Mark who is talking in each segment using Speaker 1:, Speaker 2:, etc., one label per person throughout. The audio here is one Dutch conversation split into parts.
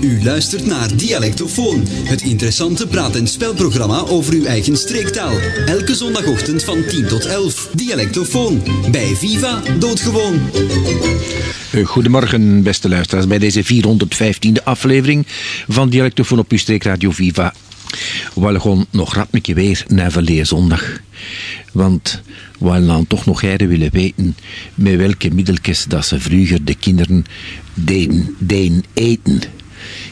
Speaker 1: U luistert naar Dialectofoon, het interessante praat- en spelprogramma over uw eigen streektaal. Elke zondagochtend van 10 tot 11. Dialectofoon, bij Viva, doodgewoon.
Speaker 2: Eh, Goedemorgen, beste luisteraars, bij deze 415e aflevering van Dialectofoon op uw streekradio Viva. Gaan nog rap een keer weer naar verleerzondag. Want we dan toch nog even willen weten met welke middeltjes dat ze vroeger de kinderen deden, deden eten.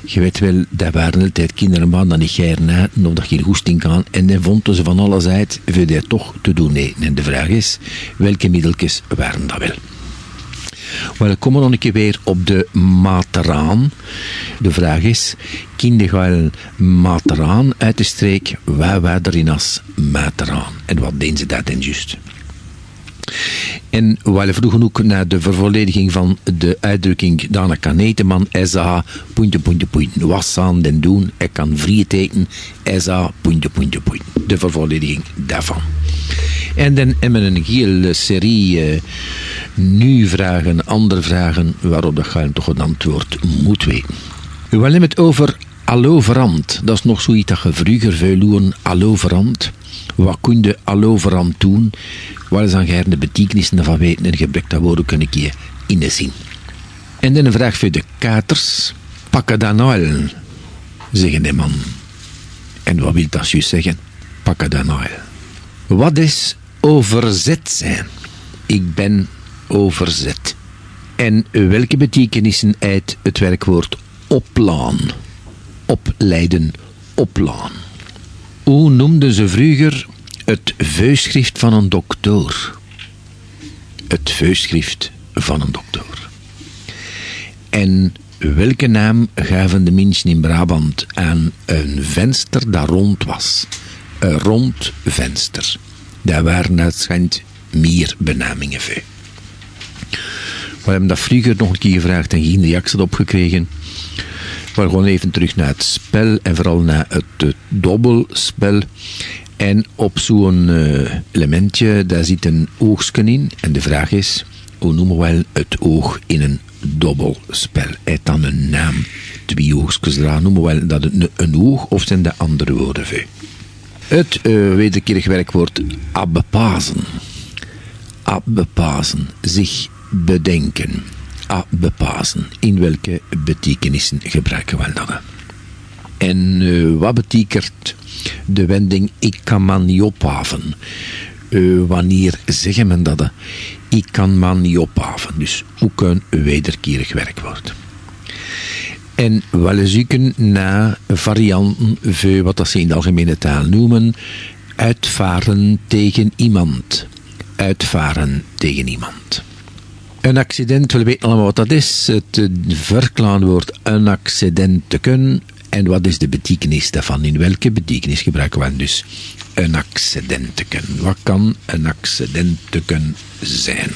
Speaker 2: Je weet wel, dat waren altijd kinderen maar dan niet geiren eten, of dat je goesting kan. En dan vonden ze van alles uit dat toch te doen. En de vraag is, welke middeltjes waren dat wel? Wel, komen nog een keer weer op de materaan. De vraag is, kinderen materaan uit de streek, waar wij erin als materaan? En wat deden ze dat dan juist? En we vroegen ook naar de vervollediging van de uitdrukking Dana kan eten, SA, puntje, was aan den doen, hij kan vriet eten, SA, puntje. De vervollediging daarvan. En dan hebben we een hele serie uh, nu-vragen, andere vragen, waarop dat je toch een antwoord moet weten. We hebben het over allo verand. Dat is nog zoiets dat je vroeger veel horen, allo. Wat kun je allo verand doen? Wat is dan de betekenissen van weten en gebrek dat woord ook een keer in de zin. En dan een vraag voor de katers. Pakken dan al, zeggen de man. En wat wil dat juist zeggen? Pakken dan al. Wat is overzet zijn? Ik ben overzet. En welke betekenissen uit het werkwoord oplaan? Opleiden, oplaan. Hoe noemden ze vroeger het vuistschrift van een dokter? Het vuistschrift van een dokter. En welke naam gaven de mensen in Brabant aan een venster dat rond was? Een rond venster. Daar waren uitschijnt meer benamingen voor. We hebben dat vroeger nog een keer gevraagd en geen reactie op gekregen. Maar gewoon even terug naar het spel en vooral naar het, dobbelspel. En op zo'n uh, elementje, daar zit een oogstje in. En de vraag is, hoe noemen we het oog in een dobbelspel? Heeft dan een naam, twee oogstjes eraan, noemen we dat een, oog of zijn de andere woorden voor? Het uh, wederkerig werkwoord abbepazen. Abbepazen, zich bedenken. Abbepazen. In welke betekenissen gebruiken we dat? En uh, wat betekent de wending ik kan man niet ophaven? Uh, wanneer zeggen men dat? Ik kan man niet ophaven. Dus ook een wederkerig werkwoord. En wel zoeken naar varianten voor wat dat ze in de algemene taal noemen uitvaren tegen iemand. Uitvaren tegen iemand. Een accident, we weten allemaal wat dat is. Het verklaarwoord een accidenteken. En wat is de betekenis daarvan? In welke betekenis gebruiken we dus een accidenteken? Wat kan een accidenteken zijn?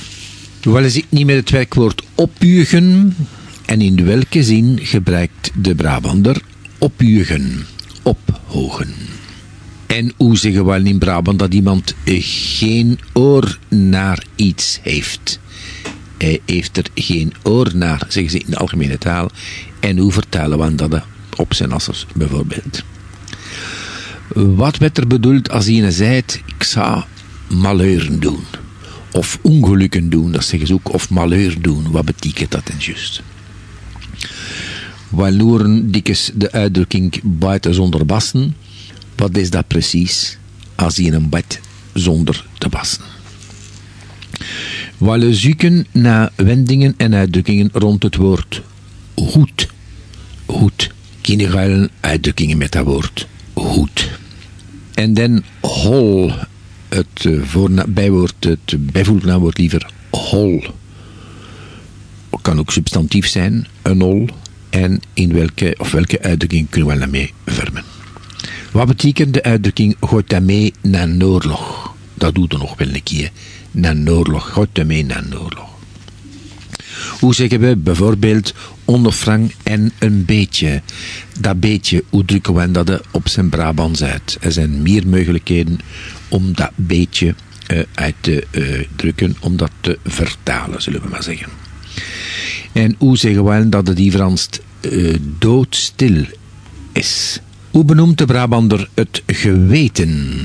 Speaker 2: Wel is ik niet met het werkwoord opjugen. En in welke zin gebruikt de Brabander opjugen, ophogen? En hoe zeggen we in Brabant dat iemand geen oor naar iets heeft? Hij heeft er geen oor naar, zeggen ze in de algemene taal. En hoe vertalen we dat op zijn assers bijvoorbeeld? Wat werd er bedoeld als iemand zei, ik zou malheuren doen? Of ongelukken doen, dat zeggen ze ook, of malheur doen. Wat betekent dat en juist? Wij loeren de uitdrukking buiten zonder bassen. Wat is dat precies als je een bed zonder te bassen? Wij zoeken naar wendingen en uitdrukkingen rond het woord goed. Goed. Kinderen uitdrukkingen met dat woord goed. En dan hol. Het bijwoord, het bijvoegnaamwoord liever hol. Kan ook substantief zijn, een hol en in welke, of welke uitdrukking kunnen we daarmee vormen. Wat betekent de uitdrukking gooit daarmee naar een oorlog? Dat doet er nog wel een keer. Naar een oorlog, gooit daarmee naar een oorlog. Hoe zeggen we bijvoorbeeld onderfrang en een beetje? Dat beetje, hoe drukken we dat op zijn Brabants uit? Er zijn meer mogelijkheden om dat beetje uh, uit te uh, drukken, om dat te vertalen, zullen we maar zeggen. En hoe zeggen we dat het die Frans eh, doodstil is. Hoe benoemt de Brabander het geweten?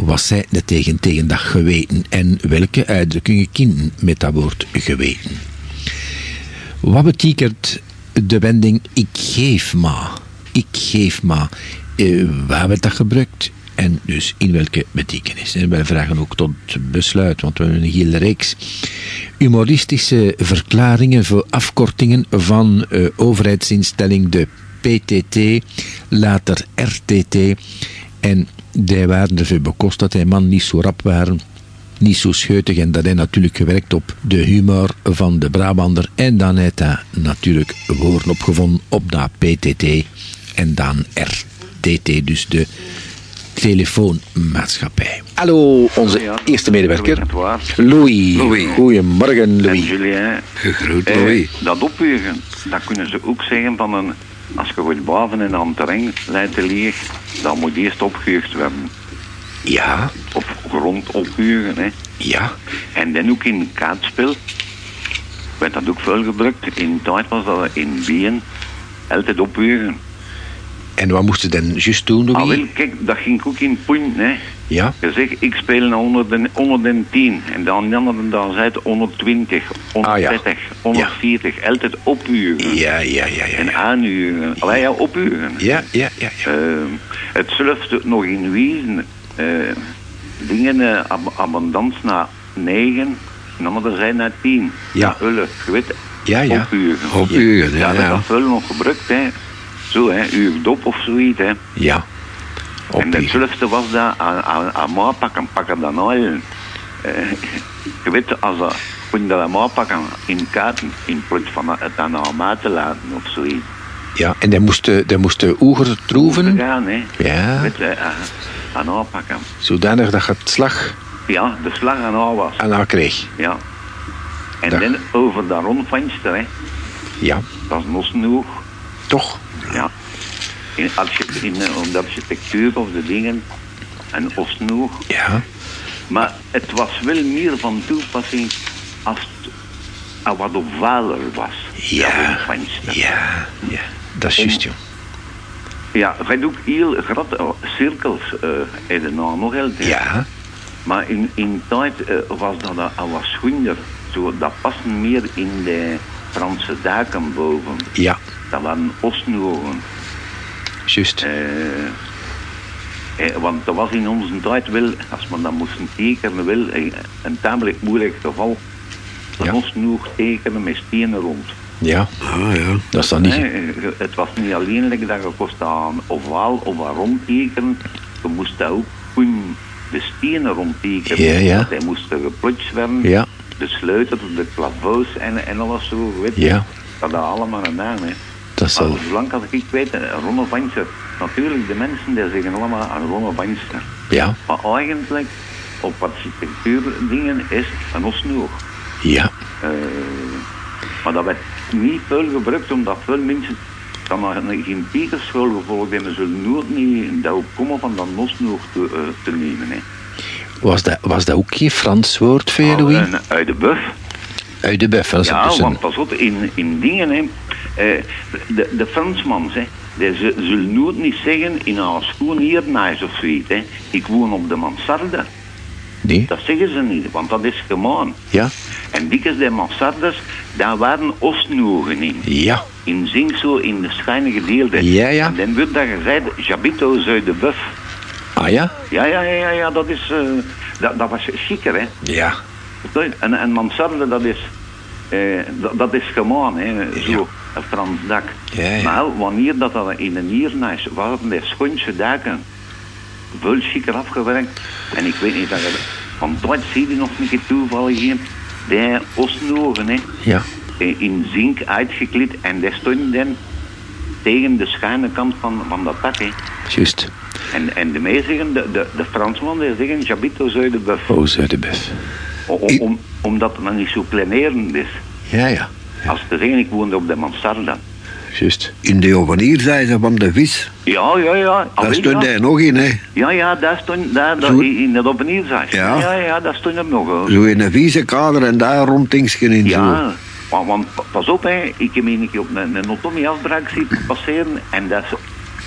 Speaker 2: Wat zijn de tegen tegendag geweten en welke uitdrukkingen kinderen met dat woord geweten? Wat betekent de wending ik geef maar? Ik geef maar. Eh, waar werd dat gebruikt? En dus in welke betekenis? En wij vragen ook tot besluit, want we hebben een hele reeks humoristische verklaringen voor afkortingen van eh, overheidsinstelling de PTT, later RTT. En die waren ervoor bekost dat hij man niet zo rap waren, niet zo scheutig. En dat hij natuurlijk gewerkt op de humor van de Brabander. En dan heeft hij natuurlijk woorden opgevonden op dat PTT en dan RTT, dus de telefoonmaatschappij. Hallo, onze
Speaker 3: Ja,
Speaker 2: eerste medewerker.
Speaker 3: Louis.
Speaker 2: Louis.
Speaker 4: Louis.
Speaker 2: Goedemorgen,
Speaker 3: En
Speaker 2: Louis.
Speaker 3: Julien,
Speaker 4: Gegroet,
Speaker 3: eh,
Speaker 4: Louis.
Speaker 3: dat opwegen, dat kunnen ze ook zeggen van een, als je goed boven in een terrein leidt te leeg, dan moet eerst opgeheugd worden.
Speaker 2: Ja,
Speaker 3: Of grond hè.
Speaker 2: ja.
Speaker 3: En dan ook in kaartspel werd dat ook veel gebruikt. In tijd was dat in Bien altijd opwegen.
Speaker 2: En wat moesten dan juist doen,
Speaker 3: Ah, wel, kijk, dat ging ook in punt, hè.
Speaker 2: Ja,
Speaker 3: Je zegt, ik speel naar 100 110 en dan de andere dan zei het 120, 130, 140, altijd opwegen.
Speaker 2: ja, ja, ja, ja.
Speaker 3: En
Speaker 2: Ja,
Speaker 3: aanhuren. Allee, ja, ophuren.
Speaker 2: ja, ja. ja, ja.
Speaker 3: Eh, het zelfs nog in wezen. eh, dingen uh, ab abundant naar 9 en anderen zijn naar 10.
Speaker 2: Ja.
Speaker 3: 11, je weet,
Speaker 2: Ja, ja.
Speaker 3: ophuren.
Speaker 4: Ophuren, ja,
Speaker 3: dat
Speaker 4: ja.
Speaker 3: dat nog gebruikt, hè. Zo, hè, uur dop of zoiets, hè.
Speaker 2: Ja.
Speaker 3: En
Speaker 2: Op
Speaker 3: hetzelfde was dat aan, aan, aan pakken, pakken dan al. Eh, je weet, als dat, kun je dat aan pakken in kaarten, in plaats van het aan haar maat te laten of zoiets.
Speaker 2: Ja, en dan moesten de moesten oeger troeven,
Speaker 3: Gaan, hè.
Speaker 2: Ja.
Speaker 3: Weet, eh, aan- aan haar pakken.
Speaker 2: zodanig dat je het slag
Speaker 3: Ja, de slag aan haar was.
Speaker 2: aan haar kreeg.
Speaker 3: Ja. En
Speaker 2: Dag.
Speaker 3: dan over dat rondvenster, hè.
Speaker 2: Ja,
Speaker 3: Dat is nog genoeg.
Speaker 2: toch?
Speaker 3: In, als je, in eh, om de architectuur of de dingen, en osnoeg.
Speaker 2: Ja,
Speaker 3: Maar het was wel meer van toepassing als het wat ovaler was.
Speaker 2: ja, ja, ja. Dat is juist, joh.
Speaker 3: Ja, had ook heel grote oh, cirkels eh in de naam nog altijd.
Speaker 2: Ja,
Speaker 3: Maar in, in tijd eh, was dat al wat schoender. Zo, dat paste meer in de Franse daken boven.
Speaker 2: ja,
Speaker 3: Dat waren osnogen.
Speaker 2: Juist.
Speaker 3: Eh, eh, want dat was in onze tijd wel, als men dat moest tekenen, wel een tamelijk moeilijk geval. Een
Speaker 2: Ja.
Speaker 3: osnoeg tekenen met stenen rond.
Speaker 2: Ja,
Speaker 4: Ah ja.
Speaker 2: dat is dan niet...
Speaker 3: Nee, eh, het was niet alleen like, dat je kost aan ovaal of aan rond tekenen. Je moest dat ook kun de stenen rond tekenen.
Speaker 2: Ja, ja.
Speaker 3: Hij moest geplutst werden.
Speaker 2: Ja,
Speaker 3: De sleutels, de claveaux en, en alles zo. Weet je.
Speaker 2: ja,
Speaker 3: Dat had allemaal een naam. Hè.
Speaker 2: Dat zal...
Speaker 3: Als zolang als ik weet, een ronde vanster. Natuurlijk, de mensen die zeggen allemaal een ronde vanster.
Speaker 2: Ja,
Speaker 3: Maar eigenlijk, op architectuurdingen is een osnoog.
Speaker 2: ja,
Speaker 3: Eh, maar dat werd niet veel gebruikt, omdat veel mensen dan nog geen piekerschool gevolgd hebben. Ze nooit niet daarop komen van dat osnoog te, eh, te nemen. Hè.
Speaker 2: was dat, was dat ook geen Frans woord voor je, Louis?
Speaker 3: En uit de buff.
Speaker 2: Uit de buff, dat is
Speaker 3: Ja,
Speaker 2: dus een-
Speaker 3: want pas op, in, in dingen, hè, eh, de, de Fransmans, hè, die ze, zullen nooit niet zeggen in haar schoen hier naast of zoiets. Hè. Ik woon op de mansarde.
Speaker 2: Nee?
Speaker 3: Dat zeggen ze niet, want dat is gemaan.
Speaker 2: Ja?
Speaker 3: En dikwijls de mansardes, daar waren osnogen in.
Speaker 2: Ja.
Speaker 3: In zing zo in de schuine gedeelte.
Speaker 2: Ja, ja.
Speaker 3: En dan wordt daar gezegd, Jabito zuid de buff.
Speaker 2: Ah ja?
Speaker 3: Ja, ja, ja, ja, ja, dat is, eh, dat, dat was chiquer, hè.
Speaker 2: Ja.
Speaker 3: En, en mansarde, dat is, eh, dat, is gemaan, hè, zo, een Frans dak.
Speaker 2: Ja.
Speaker 3: Maar wanneer dat, dat in een hiernaars waren de schoonste daken veel chiquer afgewerkt. En ik weet niet dat je, van dat zie je nog een keer toevallig in, de osnogen, hè,
Speaker 2: Ja.
Speaker 3: eh, in zink uitgekleed en die stonden dan tegen de schuine kant van, van dat dak, hè.
Speaker 2: Juist.
Speaker 3: En, en de zeggen, de, de, de Fransman, die zeggen, Jabito zuid de.
Speaker 2: Oh, de
Speaker 3: om, omdat het dan niet zo plenerend is.
Speaker 2: Ja, ja.
Speaker 3: Als te zeggen, ik woonde op de mansarde.
Speaker 2: Juist.
Speaker 4: In de ovenier zei ze van de vis.
Speaker 3: Ja, ja, ja. Ah,
Speaker 4: Daar stond
Speaker 3: ja.
Speaker 4: hij nog in, hè.
Speaker 3: Ja, ja, daar stond, daar, daar in het opnieuw zag.
Speaker 4: Ja.
Speaker 3: ja, ja, daar stond er nog. hoor.
Speaker 4: Zo in een vieze kader en daar rond Tingsken in
Speaker 3: Ja,
Speaker 4: zo.
Speaker 3: Want, want pa- pas op, hè, ik heb een keer op een, een autonomieafbraak zien passeren en dat ze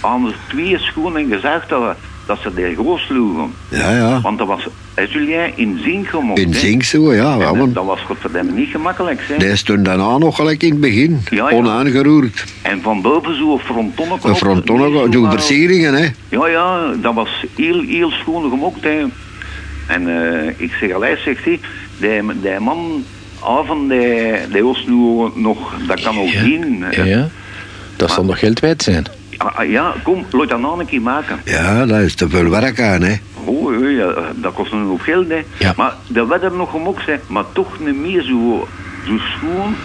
Speaker 3: aan de twee schoenen gezegd hadden dat ze de groot sloegen.
Speaker 4: Ja, ja.
Speaker 3: Want dat was, Julien, in zink gemokt.
Speaker 4: In zink zo, ja.
Speaker 3: En dat- dat was godverdomme niet gemakkelijk, hè.
Speaker 4: die is toen daarna nog gelijk in het begin.
Speaker 3: Ja, ja.
Speaker 4: Onaangeroerd.
Speaker 3: En van boven zo'n frontonnen
Speaker 4: Een frontonnen, doen versieringen, hè.
Speaker 3: Ja, ja, dat was heel, heel schoon gemokt. Hè. En eh, ik zeg alleen, zegt hij, die, die man avond, die, die was nu nog, dat kan nog
Speaker 2: Ja,
Speaker 3: zien.
Speaker 2: Ja, ja. Dat zal nog geld wijd zijn.
Speaker 3: Ja, ja, kom, laat dat nou een keer maken.
Speaker 4: Ja, daar is te veel werk aan, hè.
Speaker 3: Oh, ja, ja, dat kost nog geld, hè.
Speaker 2: Ja.
Speaker 3: Maar dat werd er nog gemokt, hè. Maar toch niet meer zo, zo schoon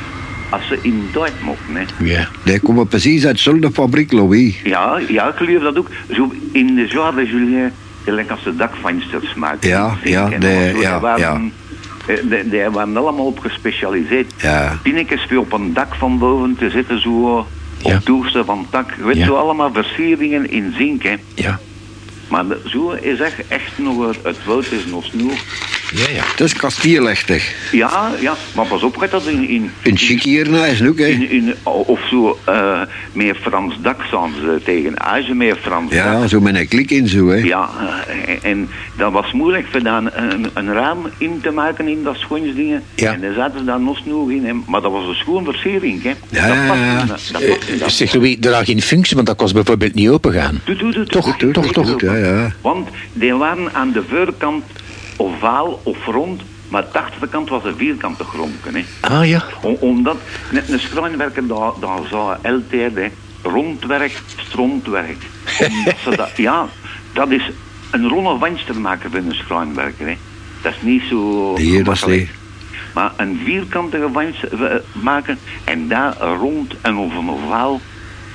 Speaker 3: als ze in tijd mochten, hè.
Speaker 2: Ja.
Speaker 4: Die komen precies uit dezelfde fabriek, Louis.
Speaker 3: Ja, ja, ik geloof dat ook. Zo in de jaren, Julien, gelijk als de dakvensters maken.
Speaker 4: Ja, ja, de-
Speaker 3: zo,
Speaker 4: ja,
Speaker 3: waren,
Speaker 4: ja.
Speaker 3: eh, Die, waren allemaal op gespecialiseerd.
Speaker 4: Ja.
Speaker 3: Pinnetjes op een dak van boven te zitten, zo op
Speaker 2: Ja.
Speaker 3: van. Je weet
Speaker 2: Ja.
Speaker 3: zo allemaal versieringen in zink, hè.
Speaker 2: Ja.
Speaker 3: Maar de- zo is echt, echt nog het, het woud is nog snoer.
Speaker 2: Ja, ja.
Speaker 4: Het is kastielechtig.
Speaker 3: Ja, ja, maar pas op, gaat dat in... in
Speaker 4: In chic hierna is het ook, hè.
Speaker 3: in, in, of zo eh, meer Frans dak samen ze tegen ijzer, meer Frans dak.
Speaker 4: Ja, zo met een klik in zo, hè.
Speaker 3: Ja, eh, en dat was moeilijk voor dan een, een raam in te maken in dat schoonsdingen.
Speaker 2: Ja.
Speaker 3: En daar zaten ze dan nog snoeg in. hè. Maar dat was een schoon versiering, hè.
Speaker 4: Ja,
Speaker 3: dat
Speaker 4: ja,
Speaker 3: past
Speaker 4: ja.
Speaker 3: dat- dat past niet, dat-
Speaker 2: Zeg Louis, er lag geen functie, want dat kost bijvoorbeeld niet open gaan.
Speaker 3: Doe, doe, doe,
Speaker 2: Toch, toch, toch.
Speaker 4: Ja.
Speaker 3: Want die waren aan de voorkant ovaal of rond, maar de achterkant was een vierkante grondje. Hè.
Speaker 2: Ah ja.
Speaker 3: Om, omdat, net een schrijnwerker, daar, daar zou altijd hè, rondwerk, strontwerk. Omdat ze dat, ja, dat is een ronde venster maken voor een schrijnwerker. Hè. Dat is niet zo
Speaker 4: Nee, dat is
Speaker 3: gemakkelijk.
Speaker 4: niet.
Speaker 3: Maar een vierkantige venster eh, maken en daar rond en of een ovaal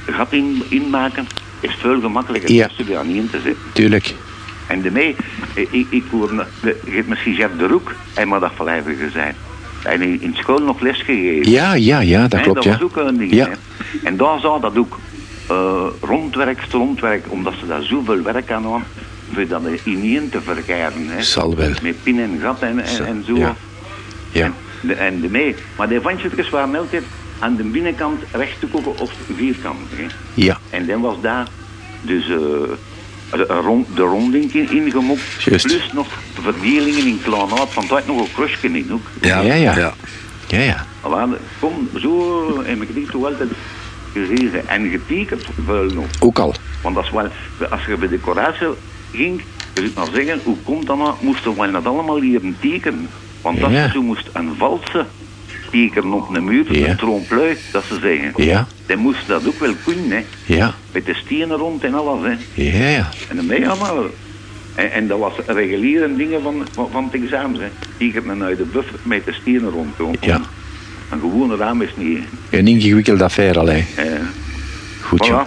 Speaker 3: gat in, in maken, is veel gemakkelijker.
Speaker 2: Ja.
Speaker 3: Daar niet in te zetten.
Speaker 2: Tuurlijk.
Speaker 3: En daarmee, ik, ik, ik hoor, de- misschien Jeff de Roek, hij moet dat verlijviger zijn. Hij heeft in school nog les gegeven.
Speaker 2: Ja, ja, ja, dat klopt,
Speaker 3: dat
Speaker 2: ja.
Speaker 3: was ook een ding.
Speaker 2: Ja.
Speaker 3: En daar zou dat ook eh, rondwerk, strontwerk, omdat ze daar zoveel werk aan hadden, voor dat ineen te vergaren. Hè.
Speaker 2: Zal wel.
Speaker 3: Met pin en gat en, en,
Speaker 2: Zo,
Speaker 3: en zo.
Speaker 2: ja. Ja.
Speaker 3: En, de, en de mee. Maar die vandjes waren altijd aan de binnenkant recht te koken of vierkant. Hè.
Speaker 2: Ja.
Speaker 3: En dan was daar dus eh, de, rond, de ronding in, ingemokt. Plus nog verdelingen in Klaanaat, want daar had nog een krusje in ook.
Speaker 2: Ja, ja. Ja,
Speaker 4: ja.
Speaker 2: ja.
Speaker 3: Maar kom, zo heb ik die toch altijd gezien. En getekend wel nog.
Speaker 2: Ook al.
Speaker 3: Want dat is wel, als je bij de decoratie ging, je zou maar zeggen, hoe komt dat nou? Moesten we dat allemaal leren tekenen? Want dat
Speaker 2: Ja.
Speaker 3: je moest een valse tekenen op een muur,
Speaker 2: Ja.
Speaker 3: een trompe-l'œil, dat ze zeggen.
Speaker 2: Ja.
Speaker 3: Die moest dat ook wel kunnen, hè.
Speaker 2: Ja.
Speaker 3: Met de stenen rond en alles, hè.
Speaker 2: Ja, ja.
Speaker 3: En dan ben je allemaal... En, en dat was reguliere dingen van, van, van het examen, hè. Tekenen uit de buffer met de stenen rond.
Speaker 2: Ja.
Speaker 3: Een gewone raam is niet...
Speaker 2: Een ingewikkelde affaire, alleen.
Speaker 3: eh,
Speaker 2: Goed,
Speaker 3: Voilà.
Speaker 2: joh.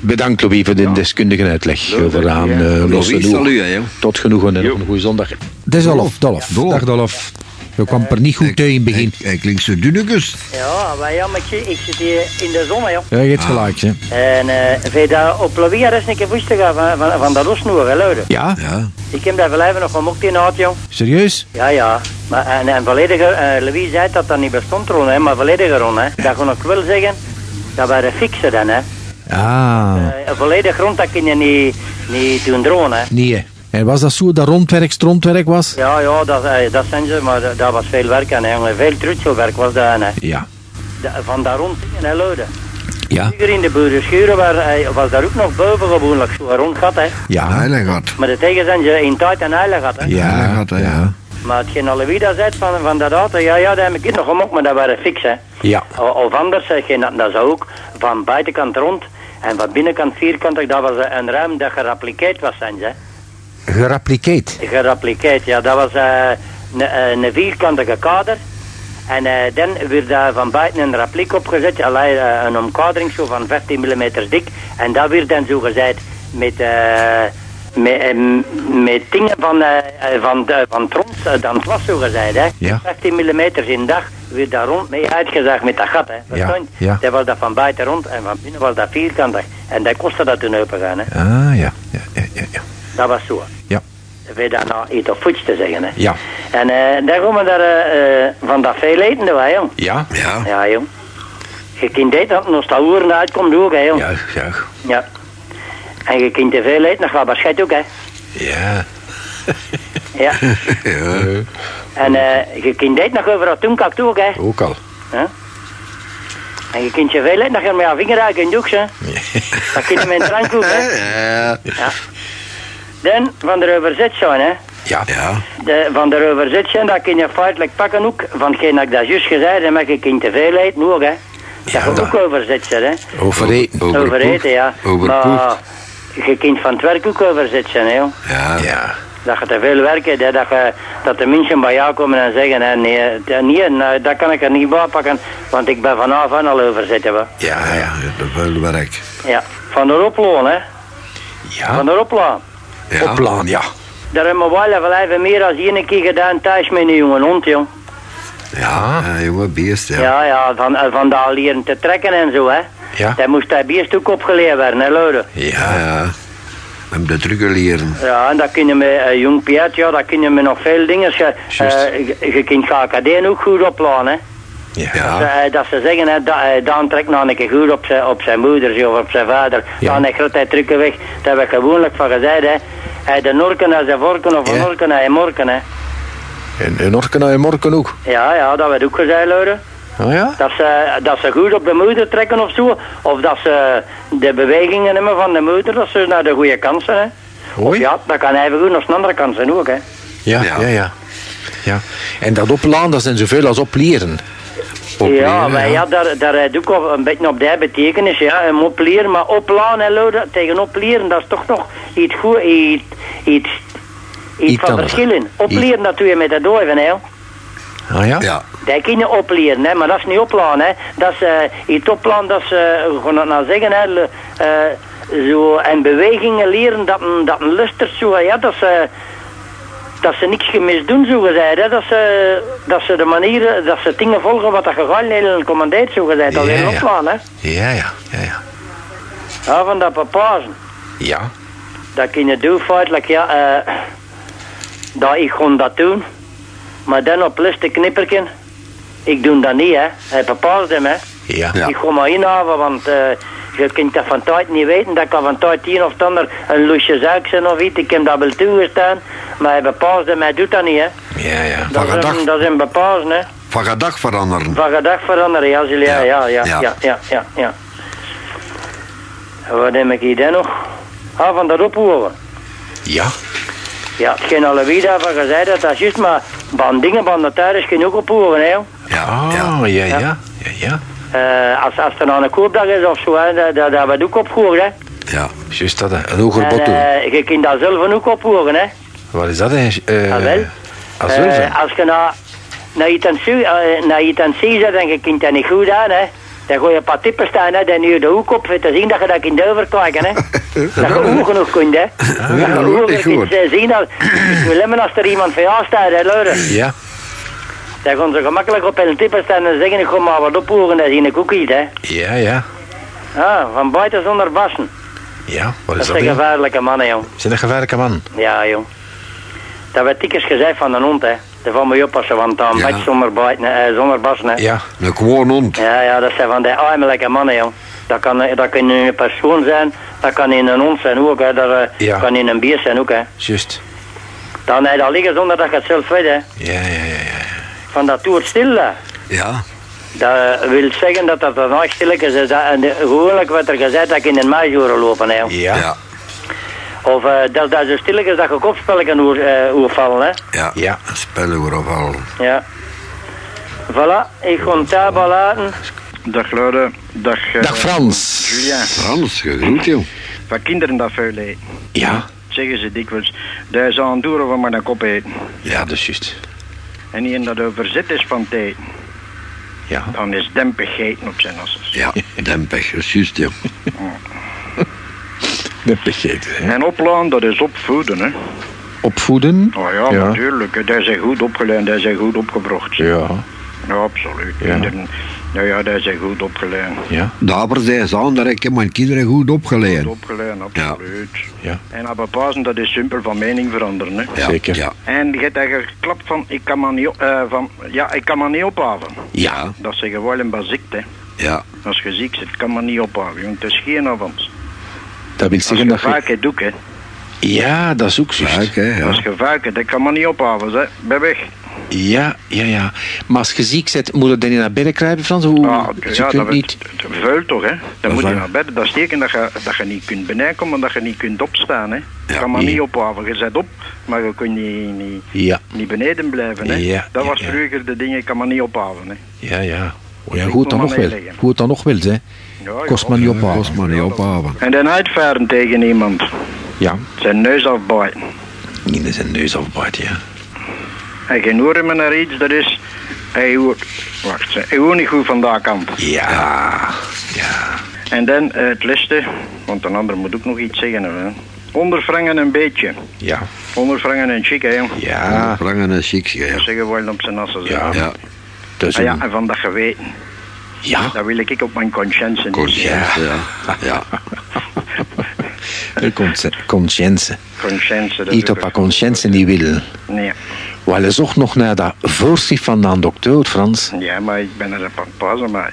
Speaker 2: Bedankt, Louis, voor de
Speaker 3: Ja.
Speaker 2: deskundige uitleg over
Speaker 3: hè.
Speaker 2: aan
Speaker 3: Ja.
Speaker 2: uh,
Speaker 4: Louis, salut, hè.
Speaker 2: Tot genoegen en nog een goede zondag.
Speaker 5: Het is Dolf, Dolf.
Speaker 4: Dolf.
Speaker 5: Dag Dolf. Je kwam er niet goed uit in het begin.
Speaker 4: Hij, hij klinkt zo dunnetjes.
Speaker 6: Ja, maar ja, maar ik, ik zit hier in de zon, joh.
Speaker 5: Ja, je hebt gelijk, hè.
Speaker 6: En eh vind je dat op Lavia eens een keer woest gaan van, van, van dat rosnoer, hè, luiden?
Speaker 5: Ja?
Speaker 4: Ja.
Speaker 6: Ik heb daar wel even nog van mocht in gehad, jong.
Speaker 5: Serieus?
Speaker 6: Ja, ja. Maar, en, en volledige, eh Louis zei dat dat niet bestond, Ron, hè, maar volledige Ron, hè. Dat kon ik wel zeggen, dat waren fixen dan, hè.
Speaker 5: Ah,
Speaker 6: een volledig grond, dat kun je niet, niet doen dronen, hè.
Speaker 5: nee. En was dat zo dat rondwerk, strontwerk was?
Speaker 6: Ja, ja, dat, eh, dat zijn ze, maar dat, dat was veel werk aan, hè. Veel trutselwerk was dat, hè.
Speaker 5: Ja.
Speaker 6: Van daar rond dingen, hè, luiden.
Speaker 5: Ja.
Speaker 6: Vroeger in de boerenschuren waar, eh, was daar ook nog boven gewoonlijk zo'n rond gat, hè.
Speaker 5: Ja.
Speaker 4: Heilig had.
Speaker 6: Maar de tegen zijn ze in tijd en heilig gehad, hè.
Speaker 5: Ja,
Speaker 4: Heilig had, hè, ja.
Speaker 6: Maar hetgeen alle dat zegt van, van dat auto, ja, ja, dat heb ik nog gemokt, maar dat waren fix, hè.
Speaker 5: Ja.
Speaker 6: O- Of anders, zeg je, dat, dat zou ook van buitenkant rond en van binnenkant vierkantig, dat was eh, een ruim dat gerappliceerd was, zijn ze.
Speaker 5: Gerappliceerd.
Speaker 6: Gerappliceerd, ja, dat was eh, een, eh, een vierkantige kader. En eh, dan werd daar van buiten een repliek opgezet, alleen een omkadering zo van 15 mm dik. En dat werd dan zo met, eh, met, met dingen van, van, van trons, dan het was zo gezegd, hè.
Speaker 5: Ja.
Speaker 6: 15 mm in dag werd daar rond mee uitgezaagd met dat gat, hè. Je?
Speaker 5: ja.
Speaker 6: Dat was dat van buiten rond en van binnen was dat vierkantig. En dat kostte dat toen open gaan, hè.
Speaker 5: Ah, ja. Ja, ja, ja. Ja.
Speaker 6: Dat was zo.
Speaker 5: Ja.
Speaker 6: weer daar nou iets op voets te zeggen. Hè.
Speaker 2: Ja.
Speaker 6: En eh daar gaan we daar eh, eh, van dat veel eten hè, jong.
Speaker 2: Ja.
Speaker 4: Ja.
Speaker 6: Ja, jong. Je kunt dit dat nog dat hoeren uitkomt ook, hè, jong. Ja.
Speaker 2: Juich, juich.
Speaker 6: En je kunt te veel eten, gaat dat schet ook, hè.
Speaker 2: Ja.
Speaker 6: Ja.
Speaker 4: Ja.
Speaker 6: En eh je kunt dit nog over dat toen kakt ook, hè.
Speaker 2: Ook al.
Speaker 6: En je kunt je veel eten, je met je vinger uit in doek, hè. Dat kun je met een drank ook, hè.
Speaker 4: Ja.
Speaker 6: Ja. Dan van de overzet zijn, hè.
Speaker 2: Ja.
Speaker 4: Ja.
Speaker 6: De, van de overzet zijn, dat kun je feitelijk pakken ook. Van hetgeen dat ik dat juist gezegd heb, maar je kunt te veel eten ook, hè. Dat
Speaker 2: Ja,
Speaker 6: je ook overzet zijn, hè.
Speaker 2: Overeten.
Speaker 6: Overeten, ja.
Speaker 4: Overpoet.
Speaker 6: Maar je kunt van het werk ook overzet zijn, hè.
Speaker 4: Ja.
Speaker 2: Ja.
Speaker 6: Dat je te veel werkt, hè, dat, je, dat de mensen bij jou komen en zeggen, hè, nee, nee nou, dat kan ik er niet bij pakken, want ik ben vanaf aan al overzet hebben.
Speaker 2: Ja, ja.
Speaker 4: Veel werk.
Speaker 6: Ja, van de oploon, hè.
Speaker 2: Ja.
Speaker 6: Van de oploon.
Speaker 4: Ja.
Speaker 2: Oplaan, ja.
Speaker 6: Daar hebben we wel even even meer dan één keer gedaan thuis met een jonge hond, jong.
Speaker 4: Ja. Ja, jongen, beest, ja.
Speaker 6: Ja, ja, van, eh, van daar leren te trekken en zo, hè.
Speaker 2: Ja.
Speaker 6: Dat moest hij beest ook opgeleerd werden, hè, Lode.
Speaker 4: Ja,
Speaker 2: Ja.
Speaker 4: Hem de trucken leren.
Speaker 6: Ja, en dat kun je met uh, jong Piet, ja, dat kun je met nog veel dingen. Je,
Speaker 2: Juist.
Speaker 6: eh, je, je kunt KKD ook goed oplaan, hè.
Speaker 2: Ja.
Speaker 6: Eh, dat ze zeggen, hè, dat, eh, Dan trekt nou een keer goed op zijn, op zijn moeder zo, of op zijn vader.
Speaker 2: Ja.
Speaker 6: Dan gaat hij trucken weg. Dat heb ik gewoonlijk van gezegd, hè. Hij de norken als de vorken of een
Speaker 2: Ja.
Speaker 6: norken als een morken, hè.
Speaker 2: En een orken en morken ook.
Speaker 6: Ja, ja, dat werd ook gezegd.
Speaker 2: Oh ja?
Speaker 6: Dat ze, dat ze goed op de moeder trekken of zo. Of dat ze de bewegingen nemen van de moeder, dat ze naar de goede kant zijn. Hè. Of ja, dat kan even goed naar de andere kant zijn ook. Hè.
Speaker 2: Ja,
Speaker 4: Ja.
Speaker 2: ja, ja. ja. En dat oplaan, dat zijn zoveel als opleren.
Speaker 6: Ja, maar ja, daar, daar ik ook een beetje op die betekenis. Ja, hem opleren, maar oplaan en loden, tegen opleren, dat is toch nog iets goed, iets, iets, iets,
Speaker 2: Iets
Speaker 6: van verschillen. Opleren, dat doe je met de duiven, hè.
Speaker 2: Ah ja?
Speaker 4: Ja.
Speaker 6: Dat kun je opleren, hè, maar dat is niet oplaan. Hè. Dat is uh, iets oplaan, dat is, uh, hoe gaan dat nou zeggen, hè, le- eh, zo, en bewegingen leren dat een, dat een lustert zo, ja, dat ze, dat ze niks gemis doen, zo gezegd, hè, dat ze, dat ze de manieren, dat ze dingen volgen wat dat gegaan en commandeert, zo gezegd, dat
Speaker 2: Ja,
Speaker 6: is
Speaker 2: ja.
Speaker 6: oplaan, hè.
Speaker 2: Ja, ja, ja, ja.
Speaker 6: Ja, van dat papazen.
Speaker 2: Ja.
Speaker 6: Dat kun je doen feitelijk, ja. eh dat ik gewoon dat doen. Maar dan op lust knipperken. Ik doe dat niet, hè. Hij bepaalt hem, hè.
Speaker 2: Ja.
Speaker 4: Ja.
Speaker 6: Ik ga maar inhouden, want eh, je kunt dat van tijd niet weten. Dat kan van tijd een of ander een loesje zaak zijn of iets. Ik heb dat wel toegestaan. Maar hij bepaalt hem, hij doet dat niet, hè.
Speaker 2: Ja, ja.
Speaker 6: Dat
Speaker 4: Van
Speaker 6: is, een, dat is een bepaald, hè.
Speaker 4: Van gedag veranderen.
Speaker 6: Van gedag veranderen, ja, Julia. Ja, ja, ja,
Speaker 4: Ja.
Speaker 6: ja, ja, ja. Wat heb ik hier dan nog? Ah, van dat ophoren.
Speaker 2: Ja.
Speaker 6: Ja, hetgeen alle wie daarvan gezegd dat dat is juist, maar van dingen, van de kun je ook ophoren, hè. joh.
Speaker 4: Ja.
Speaker 2: Ah,
Speaker 4: Ja.
Speaker 2: ja, ja. Ja, ja.
Speaker 6: Eh, als, als er nou een koopdag is of zo, hè, dat, dat, dat wordt ook opgehoord, hè.
Speaker 4: Ja.
Speaker 2: Juist dat, hè. een hoger bot doen.
Speaker 6: eh, je kunt dat zelf ook ophoren, hè.
Speaker 2: Wat is dat, hè? Eh,
Speaker 6: Ah, wel.
Speaker 2: Als
Speaker 6: als je naar, naar iets aan het zien- zet en je kunt dat niet goed aan, hè. Dan gooi je een paar tippen staan, hè. Dan nu de hoek op, te zien dat je dat kunt overkijken, hè. dat je ogen genoeg kunt, hè. dat je
Speaker 4: dat goed.
Speaker 6: eh, zien. Dat, ik wil als er iemand voor jou staat, hè, luiden.
Speaker 2: Ja.
Speaker 6: Dan gaan ze gemakkelijk op een tippen staan en zeggen, ik ga maar wat ophoren, dat zie ik ook iets, hè.
Speaker 2: Ja, ja.
Speaker 6: Ah, van buiten zonder bassen.
Speaker 2: Ja, wat
Speaker 6: Dat
Speaker 2: is dat,
Speaker 6: zijn
Speaker 2: hè?
Speaker 6: gevaarlijke mannen, jong.
Speaker 2: Zijn dat gevaarlijke man?
Speaker 6: Ja, jong. Dat werd dikwijls gezegd van een hond, hè. Daar van moet je oppassen, want dan
Speaker 4: Ja.
Speaker 6: zonder, buiten, eh, zonder bassen, hè.
Speaker 2: Ja.
Speaker 4: Een gewoon hond.
Speaker 6: Ja, ja, dat zijn van die armelijke mannen, jong. Dat kan, eh, dat kan in een persoon zijn, dat kan in een hond zijn ook, hè. Dat eh,
Speaker 2: Ja.
Speaker 6: kan in een bier zijn ook, hè.
Speaker 2: Juist.
Speaker 6: Dan heb je dat liggen zonder dat je het zelf weet, hè.
Speaker 2: Ja, ja.
Speaker 6: Van dat toert stil, hè.
Speaker 4: Ja.
Speaker 6: Dat wil zeggen dat dat dan nog stilletjes is. Dat, en de- gewoonlijk wordt er gezegd dat ik in een maaijoren lopen, hè.
Speaker 2: Ja.
Speaker 4: Ja.
Speaker 6: Of eh, dat dat zo stilletjes dat je kopspellen oer, eh, oervallen, hè.
Speaker 4: Ja.
Speaker 2: Ja.
Speaker 4: Spellen we al.
Speaker 6: Ja. Voilà, ik ga het daarbij laten.
Speaker 7: Dag Lode, dag, eh,
Speaker 2: Dag Frans.
Speaker 7: Julia.
Speaker 4: Frans, gegroet joh.
Speaker 7: Van kinderen dat veel eten,
Speaker 2: Ja.
Speaker 7: zeggen ze dikwijls, daar is aan doen we maar een kop eten.
Speaker 2: Ja, dat is juist.
Speaker 7: En die dat overzet is van eten,
Speaker 2: Ja.
Speaker 7: dan is dempig eten op zijn asses.
Speaker 4: Ja, dempig, dat is juist joh.
Speaker 2: Dat vergeten. hè.
Speaker 7: En oplaan, dat is opvoeden, hè.
Speaker 2: Opvoeden.
Speaker 7: Oh ja,
Speaker 2: Ja.
Speaker 7: natuurlijk. Daar zijn goed opgeleid, daar zijn goed opgebracht.
Speaker 2: Ja.
Speaker 7: Ja, absoluut.
Speaker 2: Ja.
Speaker 7: Kinderen, Nou ja, daar zijn goed opgeleid.
Speaker 2: Ja,
Speaker 4: Daar zei ze aan dat ik mijn kinderen goed opgeleid.
Speaker 7: Goed opgeleid, absoluut.
Speaker 2: ja.
Speaker 7: En op bepaalde dat is simpel van mening veranderen. Hè.
Speaker 4: Ja,
Speaker 2: Zeker.
Speaker 4: Ja.
Speaker 7: En je hebt eigenlijk geklapt van, ik kan me niet, eh, van, ja, ik kan me niet ophaven.
Speaker 4: Ja.
Speaker 7: Dat zeggen wel een baziekte.
Speaker 4: Ja.
Speaker 7: Als je ziek zit, kan me niet ophaven. want Het is geen avond.
Speaker 2: Dat wil
Speaker 7: Als
Speaker 2: zeggen
Speaker 7: je
Speaker 2: dat je...
Speaker 7: vaak het hè.
Speaker 2: Ja, dat is ook.
Speaker 4: Vaak, hè,
Speaker 7: Als
Speaker 4: ja.
Speaker 7: je vaak het, dat kan me niet ophaven, hè. Ben weg.
Speaker 2: Ja, ja, ja. Maar als je ziek bent, moet je dan niet naar binnen kruipen, Frans? Hoe,
Speaker 7: Ah,
Speaker 2: je
Speaker 7: ja,
Speaker 2: kunt
Speaker 7: dat
Speaker 2: niet...
Speaker 7: vuil toch, hè. Dan moet je naar bed. Dat is teken dat je, dat je niet kunt beneden komen, dat je niet kunt opstaan, hè. Je
Speaker 4: Ja,
Speaker 7: kan
Speaker 2: nee.
Speaker 7: niet ophaven. Je zet op, maar je kunt niet, niet,
Speaker 2: Ja,
Speaker 7: niet beneden blijven, hè.
Speaker 2: Ja,
Speaker 7: dat
Speaker 2: ja,
Speaker 7: was
Speaker 2: ja.
Speaker 7: vroeger de dingen, ik kan me niet ophaven, hè.
Speaker 2: ja, ja.
Speaker 5: Oh, ja,
Speaker 7: ik
Speaker 5: goed dan
Speaker 7: nog maar
Speaker 5: wel. Goed dan nog wel, hè.
Speaker 7: Ja,
Speaker 5: Kost maar niet
Speaker 4: kost maar niet.
Speaker 7: En dan uitvaren tegen iemand.
Speaker 2: Ja.
Speaker 7: Zijn neus afbijten.
Speaker 2: In zijn neus afbijt, ja.
Speaker 7: En geen horen me naar iets, dat is... Hij hoort... Wacht, hij hoort niet goed van die kant.
Speaker 2: Ja, ja.
Speaker 7: En dan eh, het liste, want een ander moet ook nog iets zeggen. Hè. Ondervrangen een beetje.
Speaker 2: Ja,
Speaker 7: Ondervrangen een chic, hè.
Speaker 2: ja,
Speaker 4: Vrangen en chic, ja.
Speaker 7: Dat zeggen we wel op zijn assen.
Speaker 2: ja.
Speaker 4: Ja.
Speaker 2: Dat is
Speaker 7: Ah ja,
Speaker 2: een...
Speaker 7: en van dat geweten.
Speaker 2: Ja,
Speaker 7: Dat wil ik op mijn conscience niet
Speaker 4: Conscience,
Speaker 7: zeggen.
Speaker 4: ja. Ja.
Speaker 2: een consci- conscience.
Speaker 7: Conscience. dat
Speaker 2: Iets
Speaker 7: is
Speaker 2: op haar
Speaker 7: een-
Speaker 2: conscience niet willen.
Speaker 7: Nee.
Speaker 2: Wel, je zocht nog naar dat voorschrift van de dokter, Frans.
Speaker 7: Ja, maar ik ben er op aan het passen, maar...